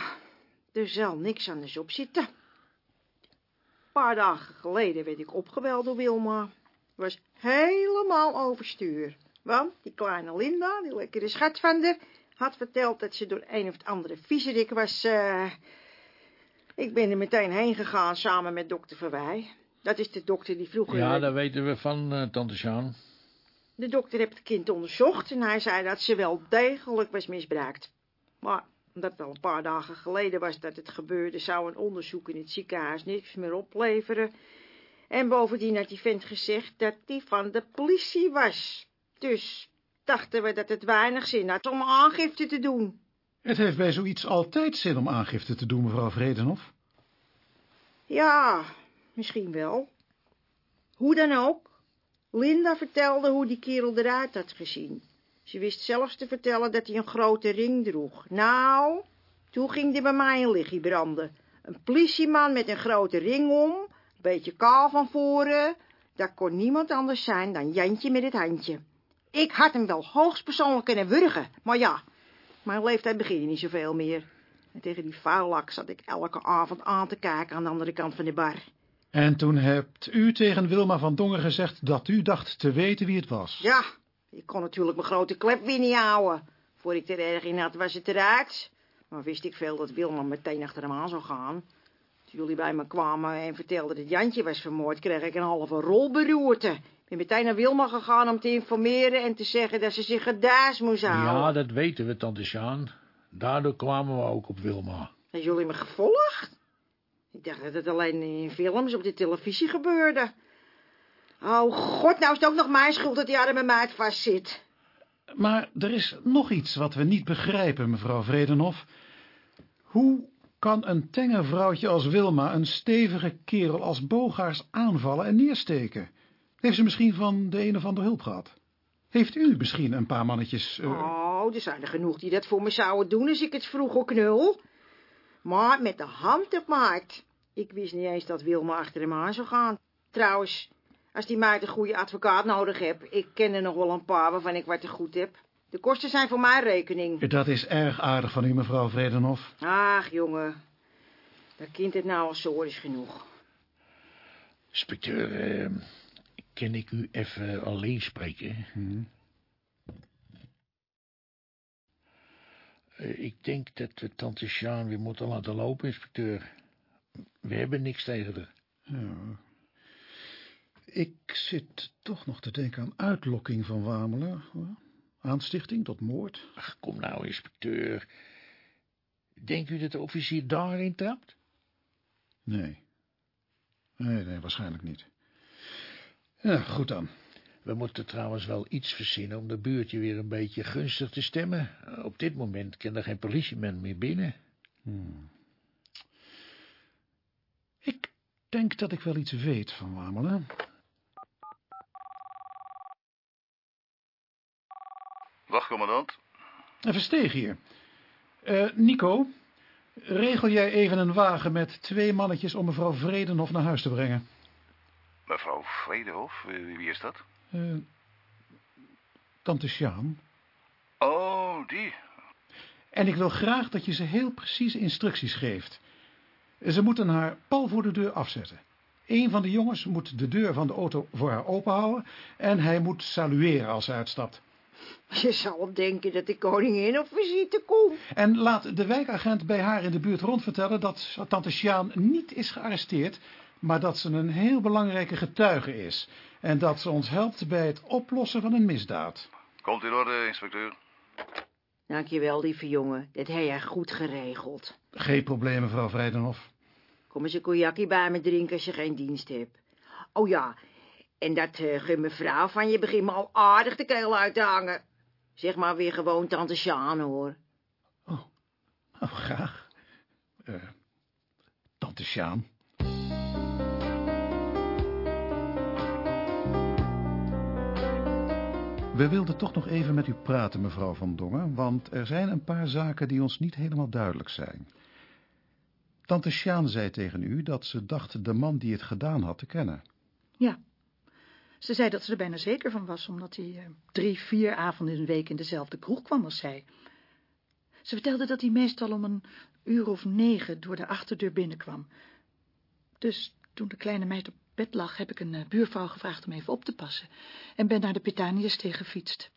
er zal niks anders op zitten. Een paar dagen geleden werd ik opgebeld door Wilma. Was helemaal overstuur. Want die kleine Linda, die lekkere schat van had verteld dat ze door een of het andere viezerik was... Uh... Ik ben er meteen heen gegaan samen met dokter Verwij. Dat is de dokter die vroeger... Ja, daar weten we van, uh, tante Sjaan. De dokter heeft het kind onderzocht en hij zei dat ze wel degelijk was misbruikt. Maar omdat het al een paar dagen geleden was dat het gebeurde, zou een onderzoek in het ziekenhuis niks meer opleveren. En bovendien had die vent gezegd dat die van de politie was. Dus dachten we dat het weinig zin had om aangifte te doen. Het heeft bij zoiets altijd zin om aangifte te doen, mevrouw Vredenhof. Ja, misschien wel. Hoe dan ook, Linda vertelde hoe die kerel eruit had gezien. Ze wist zelfs te vertellen dat hij een grote ring droeg. Nou, toen ging er bij mij een lichtje branden. Een politieman met een grote ring om, een beetje kaal van voren. Dat kon niemand anders zijn dan Jantje met het handje. Ik had hem wel hoogstpersoonlijk kunnen wurgen, maar ja, mijn leeftijd begint niet zoveel meer. En tegen die vuillak zat ik elke avond aan te kijken aan de andere kant van de bar. En toen hebt u tegen Wilma van Dongen gezegd dat u dacht te weten wie het was. Ja, ik kon natuurlijk mijn grote klep weer niet houden. Voor ik er erg in had, was het eruit. Maar wist ik veel dat Wilma meteen achter hem aan zou gaan. Toen jullie bij me kwamen en vertelden dat Jantje was vermoord, kreeg ik een halve rol beroerte. Ik ben meteen naar Wilma gegaan om te informeren en te zeggen dat ze zich gedaas moest houden. Ja, dat weten we, tante Sjaan. Daardoor kwamen we ook op Wilma. Hebben jullie me gevolgd? Ik dacht dat het alleen in films op de televisie gebeurde. Oh god, nou is het ook nog mijn schuld dat hij met mij vast zit. Maar er is nog iets wat we niet begrijpen, mevrouw Vredenhof. Hoe kan een tenger vrouwtje als Wilma een stevige kerel als Bogaars aanvallen en neersteken? Heeft ze misschien van de een of ander hulp gehad? Heeft u misschien een paar mannetjes... Uh... Oh, er zijn er genoeg die dat voor me zouden doen als ik het vroeg ook knul. Maar met de hand op maart. Ik wist niet eens dat Wilma achter hem aan zou gaan. Trouwens, Als die maat een goede advocaat nodig hebt. Ik ken er nog wel een paar waarvan ik wat te goed heb. De kosten zijn voor mijn rekening. Dat is erg aardig van u, mevrouw Vredenhof. Ach, jongen. Dat kind het nou al zo is genoeg. Inspecteur, eh, kan ik u even alleen spreken? Eh, ik denk dat we tante Sjaan weer moeten laten lopen, inspecteur. We hebben niks tegen haar. Ja. Ik zit toch nog te denken aan uitlokking van Wamelen. Aanstichting tot moord. Ach, kom nou, inspecteur. Denkt u dat de officier daarin trapt? Nee. Nee, nee, waarschijnlijk niet. Ja, goed dan. We moeten trouwens wel iets verzinnen om de buurtje weer een beetje gunstig te stemmen. Op dit moment kan er geen politieman meer binnen. Hmm. Ik denk dat ik wel iets weet van Wamelen. Wacht, commandant. Even steeg hier. Eh, Nico, regel jij even een wagen met twee mannetjes om mevrouw Vredenhof naar huis te brengen. Mevrouw Vredehof, wie wie is dat? Eh, tante Sjaan. Oh, die. En ik wil graag dat je ze heel precies instructies geeft. Ze moeten haar pal voor de deur afzetten. Een van de jongens moet de deur van de auto voor haar openhouden... en hij moet salueren als ze uitstapt. Je zou denken dat de koningin op visite komt. En laat de wijkagent bij haar in de buurt rondvertellen... dat tante Sjaan niet is gearresteerd... maar dat ze een heel belangrijke getuige is... en dat ze ons helpt bij het oplossen van een misdaad. Komt in orde, inspecteur. Dankjewel, lieve jongen. Dat heb jij goed geregeld. Geen probleem, mevrouw Vrijdenhof. Kom eens een cognacje bij me drinken als je geen dienst hebt. Oh ja, en dat uh, mevrouw van je begint me al aardig de keel uit te hangen. Zeg maar weer gewoon tante Sjaan, hoor. Oh, graag. Eh, tante Sjaan. We wilden toch nog even met u praten, mevrouw Van Dongen, want er zijn een paar zaken die ons niet helemaal duidelijk zijn. Tante Sjaan zei tegen u dat ze dacht de man die het gedaan had te kennen. Ja. Ze zei dat ze er bijna zeker van was, omdat hij eh, drie, vier avonden in de week in dezelfde kroeg kwam als zij. Ze vertelde dat hij meestal om een uur of negen door de achterdeur binnenkwam. Dus toen de kleine meid op bed lag, heb ik een eh, buurvrouw gevraagd om even op te passen en ben naar de Pitaniësteeg gefietst.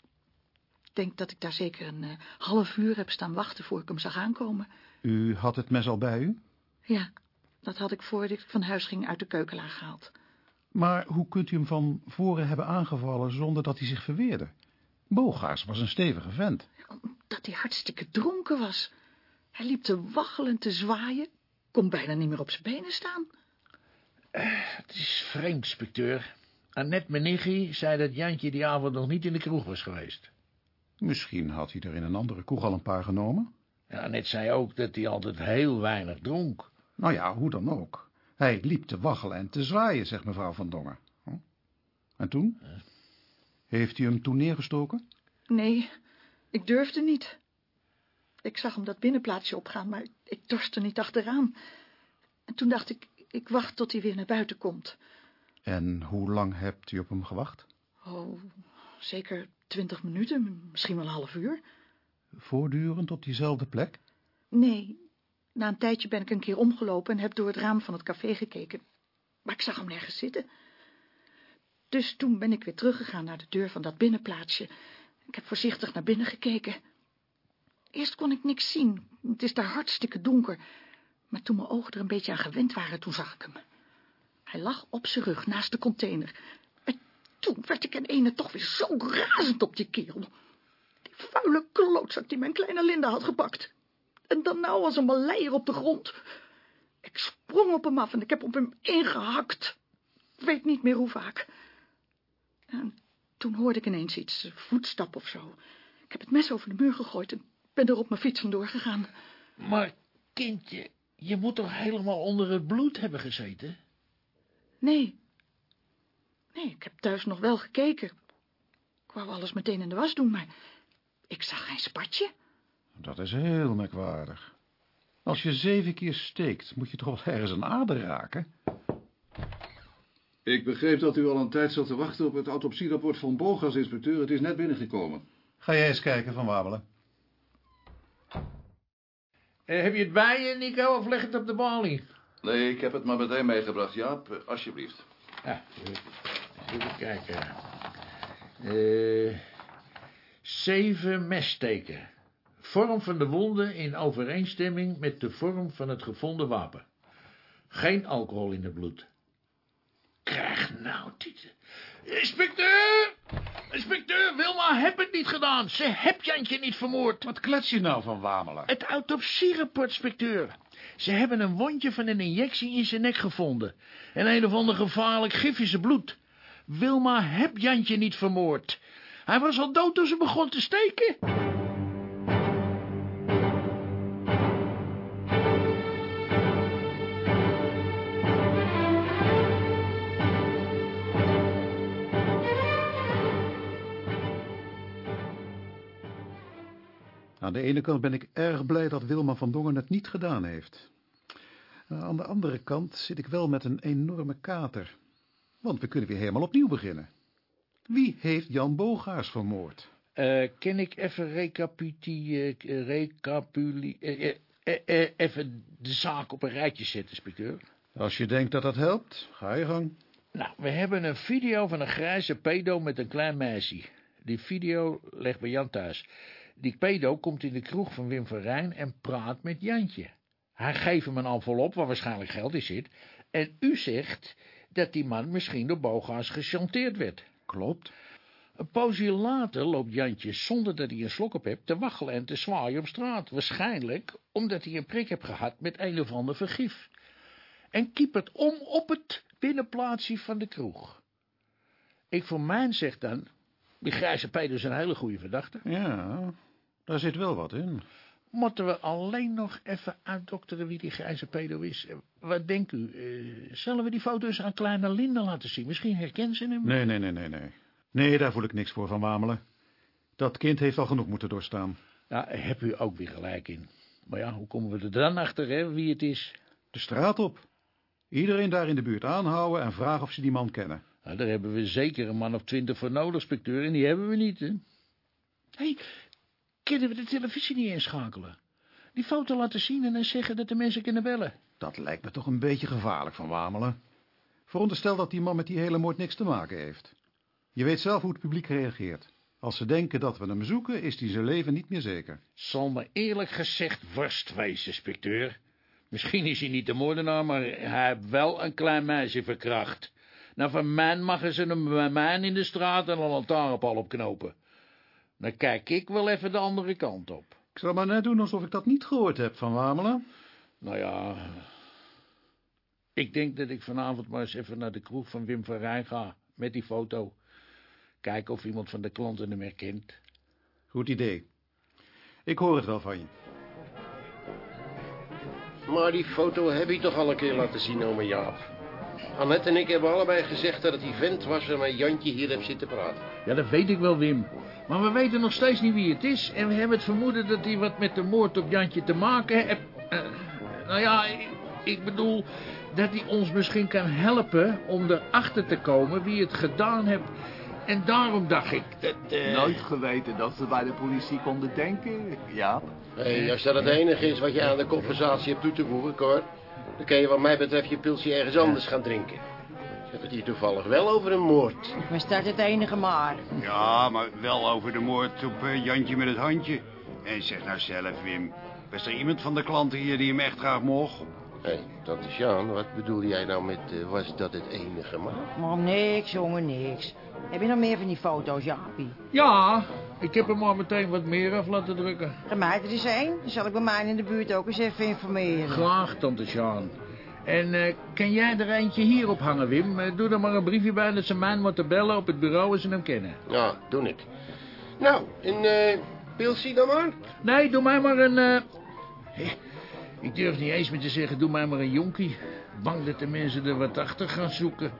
Ik denk dat ik daar zeker een eh, half uur heb staan wachten voor ik hem zag aankomen. U had het mes al bij u? Ja, dat had ik voordat ik van huis ging uit de keukenlaag gehaald. Maar hoe kunt u hem van voren hebben aangevallen zonder dat hij zich verweerde? Bogaars was een stevige vent. Omdat hij hartstikke dronken was. Hij liep te waggelen en te zwaaien, kon bijna niet meer op zijn benen staan. Het is vreemd, inspecteur. Annette Menighi zei dat Jantje die avond nog niet in de kroeg was geweest. Misschien had hij er in een andere kroeg al een paar genomen. Ja, Annette zei ook dat hij altijd heel weinig dronk. Nou ja, hoe dan ook. Hij liep te waggelen en te zwaaien, zegt mevrouw Van Dongen. Hm? En toen? Heeft u hem toen neergestoken? Nee, ik durfde niet. Ik zag hem dat binnenplaatsje opgaan, maar ik dorste niet achteraan. En toen dacht ik, ik wacht tot hij weer naar buiten komt. En hoe lang hebt u op hem gewacht? Oh, zeker twintig minuten, misschien wel een half uur. Voortdurend op diezelfde plek? Nee, na een tijdje ben ik een keer omgelopen en heb door het raam van het café gekeken. Maar ik zag hem nergens zitten. Dus toen ben ik weer teruggegaan naar de deur van dat binnenplaatsje. Ik heb voorzichtig naar binnen gekeken. Eerst kon ik niks zien, het is daar hartstikke donker. Maar toen mijn ogen er een beetje aan gewend waren, toen zag ik hem. Hij lag op zijn rug naast de container. En toen werd ik in ene toch weer zo razend op die kerel. Die vuile klootzak die mijn kleine Linda had gepakt. En dan nou als een maleier op de grond. Ik sprong op hem af en ik heb op hem ingehakt. Ik weet niet meer hoe vaak. En toen hoorde ik ineens iets, voetstap of zo. Ik heb het mes over de muur gegooid en ben er op mijn fiets vandoor gegaan. Maar, kindje, je moet toch helemaal onder het bloed hebben gezeten? Nee. Nee, ik heb thuis nog wel gekeken. Ik wou alles meteen in de was doen, maar ik zag geen spatje. Dat is heel merkwaardig. Als je zeven keer steekt, moet je toch wel ergens een ader raken? Ik begreep dat u al een tijd zat te wachten op het autopsierapport van Bogas, inspecteur. Het is net binnengekomen. Ga jij eens kijken, Van Wabelen. Eh, heb je het bij je, Nico, of leg het op de balie? Nee, ik heb het maar meteen meegebracht. Jaap, alsjeblieft. Ja, even kijken. Eh, zeven messteken. Vorm van de wonden in overeenstemming met de vorm van het gevonden wapen. Geen alcohol in het bloed. Krijg nou dit... Inspecteur! Inspecteur, Wilma heb het niet gedaan. Ze heb Jantje niet vermoord. Wat klets je nou van Wamelen? Het autopsierapport, inspecteur. Ze hebben een wondje van een injectie in zijn nek gevonden. En een of ander gevaarlijk gif in zijn bloed. Wilma heb Jantje niet vermoord. Hij was al dood toen ze begon te steken. Aan de ene kant ben ik erg blij dat Wilma van Dongen het niet gedaan heeft. Aan de andere kant zit ik wel met een enorme kater. Want we kunnen weer helemaal opnieuw beginnen. Wie heeft Jan Bogaars vermoord? Eh, kan ik even recapituleren, recapuli, eh, eh, eh, even de zaak op een rijtje zetten, inspecteur? Als je denkt dat dat helpt, ga je gang. Nou, we hebben een video van een grijze pedo met een klein meisje. Die video ligt bij Jan thuis. Die pedo komt in de kroeg van Wim van Rijn en praat met Jantje. Hij geeft hem een envelop waar waarschijnlijk geld in zit. En u zegt dat die man misschien door Boga's gechanteerd werd. Klopt. Een poosje later loopt Jantje, zonder dat hij een slok op heeft, te waggelen en te zwaaien op straat. Waarschijnlijk omdat hij een prik heeft gehad met een of ander vergif. En kiepert om op het binnenplaatsje van de kroeg. Ik voor mijn zeg dan, die grijze Peter is een hele goede verdachte. Ja, daar zit wel wat in. Moeten we alleen nog even uitdokteren wie die grijze pedo is. Eh, Wat denkt u? eh, zullen we die foto's aan kleine Linda laten zien? Misschien herkent ze hem. Nee, nee, nee, nee, nee. Nee, daar voel ik niks voor van Wamelen. Dat kind heeft al genoeg moeten doorstaan. Ja, heb u ook weer gelijk in. Maar ja, hoe komen we er dan achter, hè, wie het is? De straat op. Iedereen daar in de buurt aanhouden en vragen of ze die man kennen. Nou, daar hebben we zeker een man of twintig voor nodig, inspecteur, en die hebben we niet, hè. Hé, hey, kunnen we de televisie niet inschakelen? Die foto laten zien en dan zeggen dat de mensen kunnen bellen. Dat lijkt me toch een beetje gevaarlijk van Wamelen. Veronderstel dat die man met die hele moord niks te maken heeft. Je weet zelf hoe het publiek reageert. Als ze denken dat we hem zoeken, is hij zijn leven niet meer zeker. Zal me eerlijk gezegd worst wezen, inspecteur. Misschien is hij niet de moordenaar, maar hij heeft wel een klein meisje verkracht. Nou, van mij mag ze hem bij mij in de straat en een lantaarnpaal opknopen. Dan kijk ik wel even de andere kant op. Ik zal maar net doen alsof ik dat niet gehoord heb van Wamelen. Nou ja, ik denk dat ik vanavond maar eens even naar de kroeg van Wim van Rijn ga, met die foto. Kijken of iemand van de klanten hem herkent. Goed idee. Ik hoor het wel van je. Maar die foto heb je toch al een keer laten zien, oma Jaap. Annette en ik hebben allebei gezegd dat het die vent was waarmee Jantje hier heeft zitten praten. Ja, dat weet ik wel, Wim. Maar we weten nog steeds niet wie het is. En we hebben het vermoeden dat hij wat met de moord op Jantje te maken heeft. Eh, nou ja, ik, ik bedoel dat hij ons misschien kan helpen om erachter te komen wie het gedaan heeft. En daarom dacht ik dat... eh, Nooit geweten dat ze bij de politie konden denken, Jaap. Als dat het enige is wat je aan de conversatie hebt toe te voegen, Cor... dan kan je wat mij betreft je pilsje ergens anders gaan drinken. Ze hebben het hier toevallig wel over een moord. Maar staat het enige maar. Ja, maar wel over de moord op eh, Jantje met het handje. En zeg nou zelf, Wim. Was er iemand van de klanten hier die hem echt graag mocht? Hé, tante Sjaan, wat bedoel jij nou met... eh, was dat het enige maar? Maar niks, jongen, niks. Heb je nog meer van die foto's, Jaapie? Ja, ik heb hem maar meteen wat meer af laten drukken. Mij er eens één. Dan zal ik bij mij in de buurt ook eens even informeren. Graag, tante Sjaan. En eh, kan jij er eentje hier ophangen, Wim? Eh, doe er maar een briefje bij dat ze mij moeten bellen op het bureau als ze hem kennen. Ja, doe ik. Nou, een eh pilsie dan maar? Nee, doe mij maar een... Ik durf niet eens meer te zeggen, doe mij maar een jonkie. Bang dat de mensen er wat achter gaan zoeken.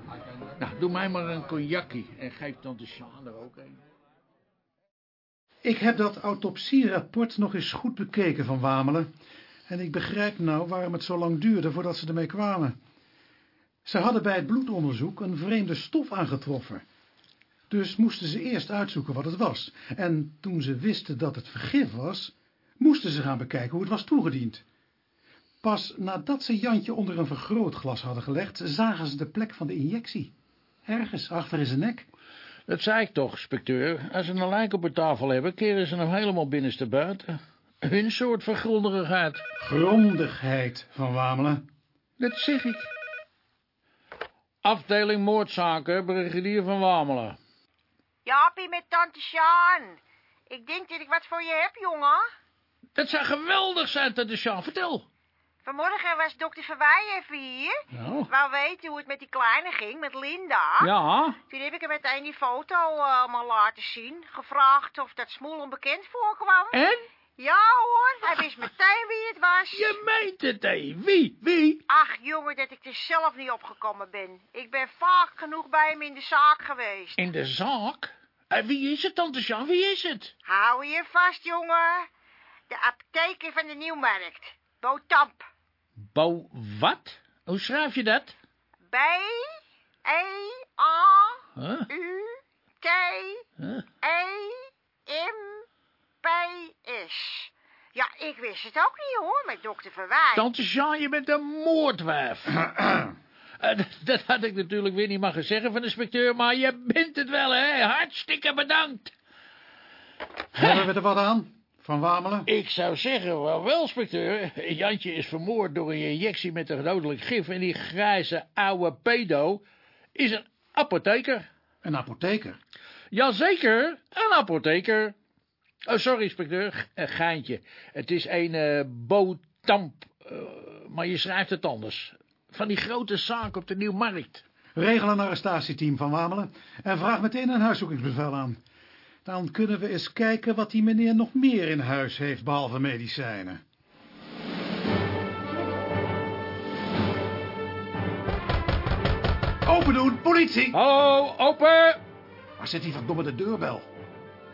Nou, doe mij maar een cognackie en geef tante Sjaan er ook een. Ik heb dat autopsierapport nog eens goed bekeken van Wamelen. En ik begrijp nou waarom het zo lang duurde voordat ze ermee kwamen. Ze hadden bij het bloedonderzoek een vreemde stof aangetroffen. Dus moesten ze eerst uitzoeken wat het was. En toen ze wisten dat het vergif was, moesten ze gaan bekijken hoe het was toegediend. Pas nadat ze Jantje onder een vergrootglas hadden gelegd, zagen ze de plek van de injectie. Ergens achter in zijn nek. Dat zei ik toch, inspecteur. Als ze een lijk op de tafel hebben, keren ze hem helemaal binnenstebuiten. Hun soort vergrondigheid. Grondigheid, Van Wamelen. Dat zeg ik. Afdeling moordzaken, brigadier van Wamelen. Jaapie met tante Sjaan. Ik denk dat ik wat voor je heb, jongen. Dat zou geweldig zijn, tante Sjaan. Vertel. Vanmorgen was dokter Verwij even hier. Ja. Wou weten hoe het met die kleine ging, met Linda. Ja. Toen heb ik hem meteen die foto uh, allemaal laten zien. Gevraagd of dat smoel onbekend voorkwam. En? Ja hoor, hij wist meteen wie het was. Je meent het, hé. Wie? Wie? Ach jongen, dat ik er zelf niet opgekomen ben. Ik ben vaak genoeg bij hem in de zaak geweest. In de zaak? En wie is het, tante Sjaan? Wie is het? Hou je vast, jongen. De apotheker van de Nieuwmarkt. Botamp. Bo wat? Hoe schrijf je dat? B, E, A, Huh? U, T, Huh? E, M, P, S. Ja, ik wist het ook niet hoor, met dokter Verwij. Tante Sjaan, je bent een moordwijf. Eh, dat- dat had ik natuurlijk weer niet mogen zeggen van de inspecteur, maar je bent het wel, hè? Hartstikke bedankt. Hebben we er wat aan, Van Wamelen? Ik zou zeggen, wel wel, inspecteur. Jantje is vermoord door een injectie met een dodelijk gif... en die grijze oude pedo is een apotheker. Een apotheker? Jazeker, een apotheker. Oh, sorry, inspecteur. Een geintje. Het is een eh botamp, eh, maar je schrijft het anders. Van die grote zaak op de Nieuwmarkt. Regel een arrestatieteam van Wamelen en vraag meteen een huiszoekingsbevel aan. Dan kunnen we eens kijken wat die meneer nog meer in huis heeft, behalve medicijnen. Open doen, politie! Hallo, open! Waar zit die verdomme de deurbel?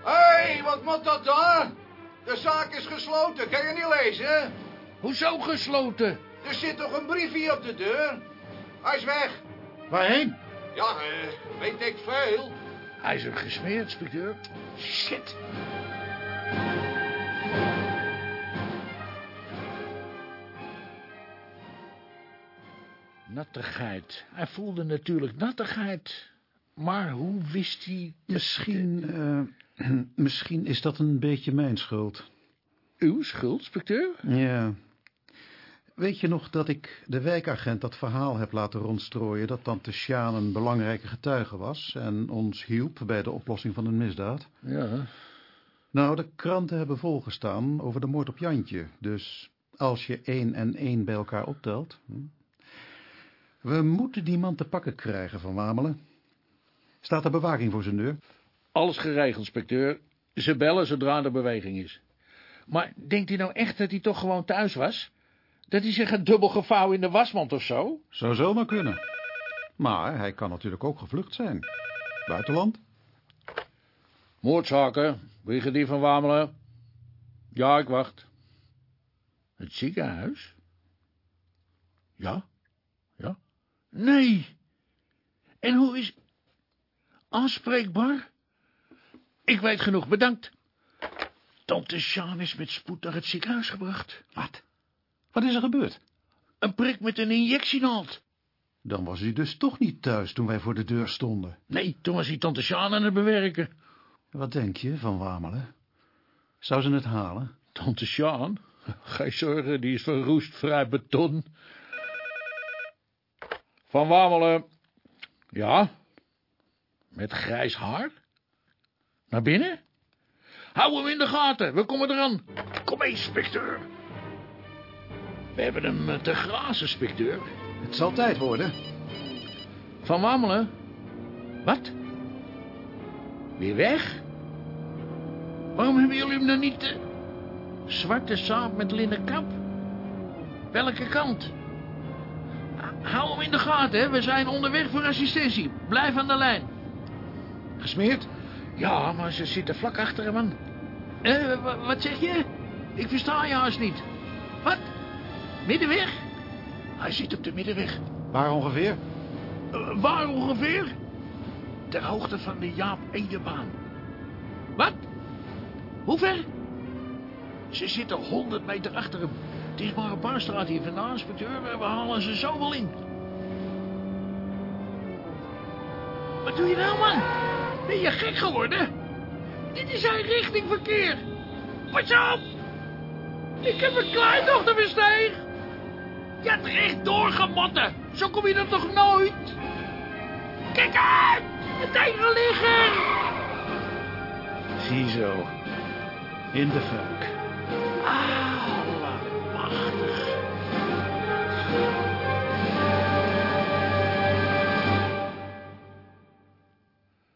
Hé, hey, wat moet dat dan? De zaak is gesloten, kan je niet lezen? Hoezo gesloten? Er zit toch een briefje op de deur? Hij is weg. Waarheen? Ja, eh, weet ik veel. Hij is hem gesmeerd, inspecteur. Shit. Nattigheid. Hij voelde natuurlijk nattigheid. Maar hoe wist hij... Misschien, eh, misschien is dat een beetje mijn schuld. Uw schuld, inspecteur? Ja. Weet je nog dat ik de wijkagent dat verhaal heb laten rondstrooien... dat tante Sjaan een belangrijke getuige was... en ons hielp bij de oplossing van een misdaad? Ja. Nou, de kranten hebben volgestaan over de moord op Jantje. Dus als je één en één bij elkaar optelt... hm. We moeten die man te pakken krijgen van Wamelen. Staat er bewaking voor zijn deur? Alles geregeld, inspecteur. Ze bellen zodra er beweging is. Maar denkt u nou echt dat hij toch gewoon thuis was? Dat hij zich een dubbel gevouwen in de wasmand of zo? Zou zomaar kunnen. Maar hij kan natuurlijk ook gevlucht zijn. Buitenland? Moordzaken, brigadier van Wamelen. Ja, ik wacht. Het ziekenhuis? Ja? Ja? Nee. En hoe is... Aanspreekbaar? Ik weet genoeg, bedankt. Tante Sjaan is met spoed naar het ziekenhuis gebracht. Wat? Wat is er gebeurd? Een prik met een injectienaald. Dan was hij dus toch niet thuis toen wij voor de deur stonden. Nee, toen was hij tante Sjaan aan het bewerken. Wat denk je van Wamelen? Zou ze het halen? Tante Sjaan? Geen zorgen, die is van roestvrij beton. Van Wamelen. Ja? Met grijs haar? Naar binnen? Hou hem in de gaten, we komen eraan. Kom mee, inspecteur. We hebben hem eh, te grazen, inspecteur. Het zal tijd worden. Van Wamelen? Wat? Weer weg? Waarom hebben jullie hem dan niet... eh, Zwarte saap met linnen kap? Welke kant? Hou hem in de gaten, hè. We zijn onderweg voor assistentie. Blijf aan de lijn. Gesmeerd? Ja, maar ze zitten vlak achter hem aan. Eh, wa- wat zeg je? Ik versta je haast niet. Middenweg? Hij zit op de middenweg. Waar ongeveer? Eh, waar ongeveer? Ter hoogte van de Jaap Edebaan. Wat? Hoe ver? Ze zitten honderd meter achter hem. Het is maar een paar straat hier vandaan, inspecteur. We halen ze zo wel in. Wat doe je nou, man? Ben je gek geworden? Dit is een richtingverkeer. Pas op! Ik heb een kleindochter besteeg. Je hebt recht doorgemotten. Zo kom je er toch nooit? Kijk uit! Het ene liggen! Ziezo. In de fuik. Allemachtig.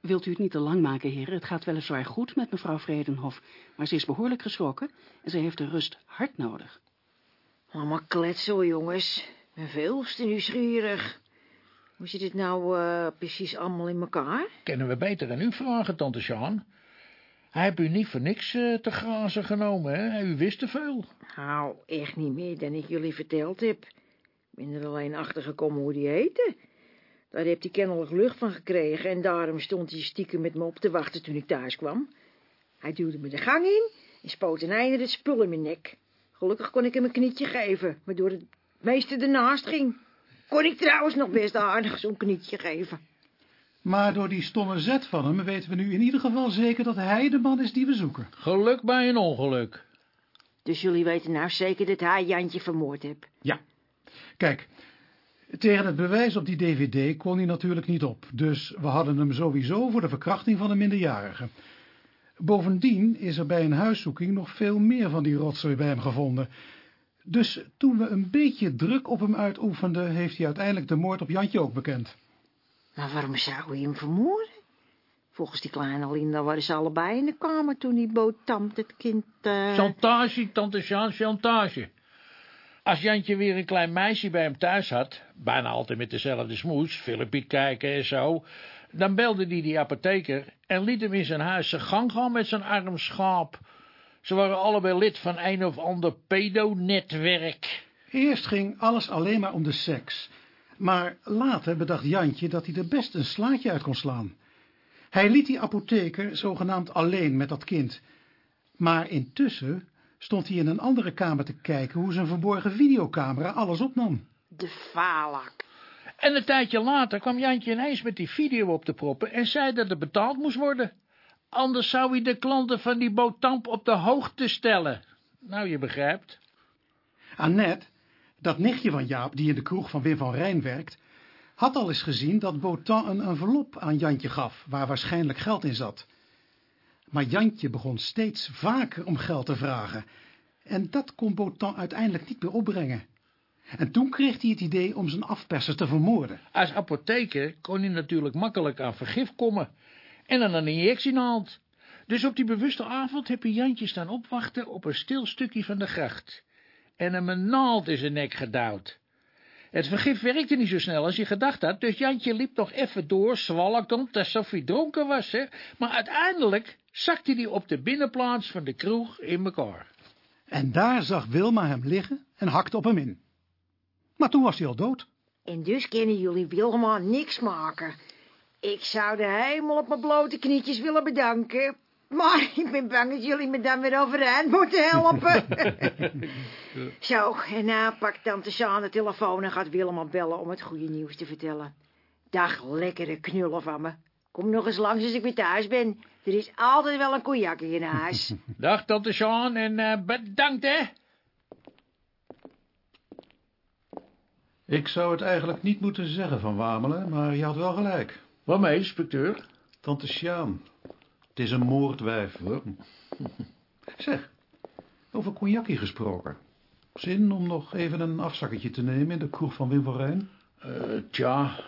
Wilt u het niet te lang maken, heren? Het gaat weliswaar goed met mevrouw Vredenhof, maar ze is behoorlijk geschrokken en ze heeft de rust hard nodig. Allemaal kletsel, jongens. Ben veel te nieuwsgierig. Hoe zit het nou eh, precies allemaal in elkaar? Kennen we beter aan u vragen, tante Sjaan? Hij heeft u niet voor niks eh, te grazen genomen, hè? U wist te veel. Nou, echt niet meer dan ik jullie verteld heb. Ik ben er alleen achter gekomen hoe die heette. Daar heeft hij kennelijk lucht van gekregen en daarom stond hij stiekem met me op te wachten toen ik thuis kwam. Hij duwde me de gang in en spoot een einde het spul in mijn nek. Gelukkig kon ik hem een knietje geven, waardoor het meeste ernaast ging. Kon ik trouwens nog best aardig zo'n knietje geven. Maar door die stomme zet van hem weten we nu in ieder geval zeker dat hij de man is die we zoeken. Geluk bij een ongeluk. Dus jullie weten nou zeker dat hij Jantje vermoord heeft? Ja. Kijk, tegen het bewijs op die dvd kon hij natuurlijk niet op. Dus we hadden hem sowieso voor de verkrachting van een minderjarige. Bovendien is er bij een huiszoeking nog veel meer van die rotzooi bij hem gevonden. Dus toen we een beetje druk op hem uitoefenden, heeft hij uiteindelijk de moord op Jantje ook bekend. Maar waarom zou hij hem vermoorden? Volgens die kleine Linda waren ze allebei in de kamer toen die boot het kind... Uh... Chantage, tante Sjaan, chantage. Als Jantje weer een klein meisje bij hem thuis had, bijna altijd met dezelfde smoes, filmpje kijken en zo, dan belde hij die, die apotheker en liet hem in zijn huis zijn gang gaan met zijn arm schaap. Ze waren allebei lid van een of ander pedonetwerk. Eerst ging alles alleen maar om de seks. Maar later bedacht Jantje dat hij er best een slaatje uit kon slaan. Hij liet die apotheker zogenaamd alleen met dat kind. Maar intussen stond hij in een andere kamer te kijken hoe zijn verborgen videocamera alles opnam. De falak. En een tijdje later kwam Jantje ineens met die video op de proppen en zei dat er betaald moest worden. Anders zou hij de klanten van die botamp op de hoogte stellen. Nou, je begrijpt. Annette, dat nichtje van Jaap, die in de kroeg van Wim van Rijn werkt, had al eens gezien dat Botan een envelop aan Jantje gaf, waar waarschijnlijk geld in zat. Maar Jantje begon steeds vaker om geld te vragen, en dat kon Botan uiteindelijk niet meer opbrengen. En toen kreeg hij het idee om zijn afperser te vermoorden. Als apotheker kon hij natuurlijk makkelijk aan vergif komen en dan een injectienaald. Dus op die bewuste avond heb je Jantje staan opwachten op een stil stukje van de gracht. En hem een naald in zijn nek gedouwd. Het vergif werkte niet zo snel als je gedacht had, dus Jantje liep nog even door, zwalkend, alsof hij dronken was, hè. Maar uiteindelijk zakte hij op de binnenplaats van de kroeg in elkaar. En daar zag Wilma hem liggen en hakte op hem in. Maar toen was hij al dood. En dus kunnen jullie Wilma niks maken. Ik zou de hemel op mijn blote knietjes willen bedanken. Maar ik ben bang dat jullie me dan weer overeind moeten helpen. Zo, en nou pakt tante Sjaan de telefoon en gaat Willem al bellen om het goede nieuws te vertellen. Dag, lekkere knullen van me. Kom nog eens langs als ik weer thuis ben. Er is altijd wel een cognac in huis. Dag, tante Sjaan, en uh, bedankt, hè. Ik zou het eigenlijk niet moeten zeggen van Wamelen, maar je had wel gelijk. Waarmee, inspecteur? Tante Sjaan. Het is een moordwijf. Zeg, over cognacje gesproken. Zin om nog even een afzakketje te nemen in de kroeg van Wim van Rijn? Uh, tja,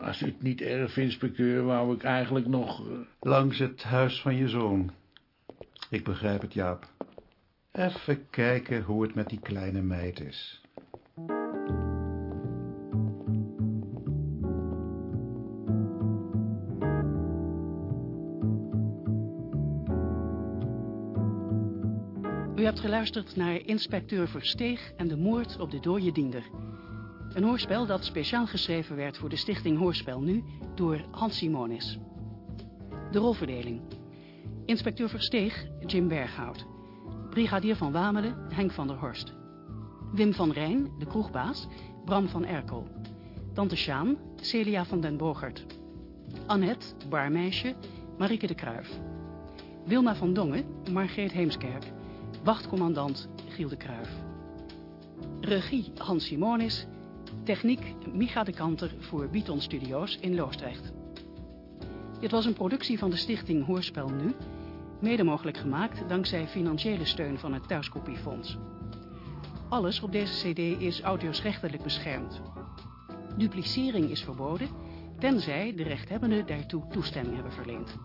als u het niet erg vindt, inspecteur, wou ik eigenlijk nog... Uh... Langs het huis van je zoon. Ik begrijp het, Jaap. Even kijken hoe het met die kleine meid is. Geluisterd naar inspecteur Versteeg en de moord op de dode diender. Een hoorspel dat speciaal geschreven werd voor de stichting Hoorspel Nu door Hans Simonis. De rolverdeling. Inspecteur Versteeg, Jim Berghout. Brigadier van Wamelen, Henk van der Horst. Wim van Rijn, de kroegbaas, Bram van Erkel. Tante Sjaan, Celia van den Bogert. Annette, barmeisje, Marieke de Kruif. Wilma van Dongen, Margreet Heemskerk. Wachtcommandant, Giel de Kruif. Regie, Hans Simonis. Techniek, Micha de Kanter voor Biton Studios in Loosdrecht. Dit was een productie van de stichting Hoorspel Nu, mede mogelijk gemaakt dankzij financiële steun van het Thuiskopiefonds. Alles op deze cd is audiorechtelijk beschermd. Duplicering is verboden, tenzij de rechthebbenden daartoe toestemming hebben verleend.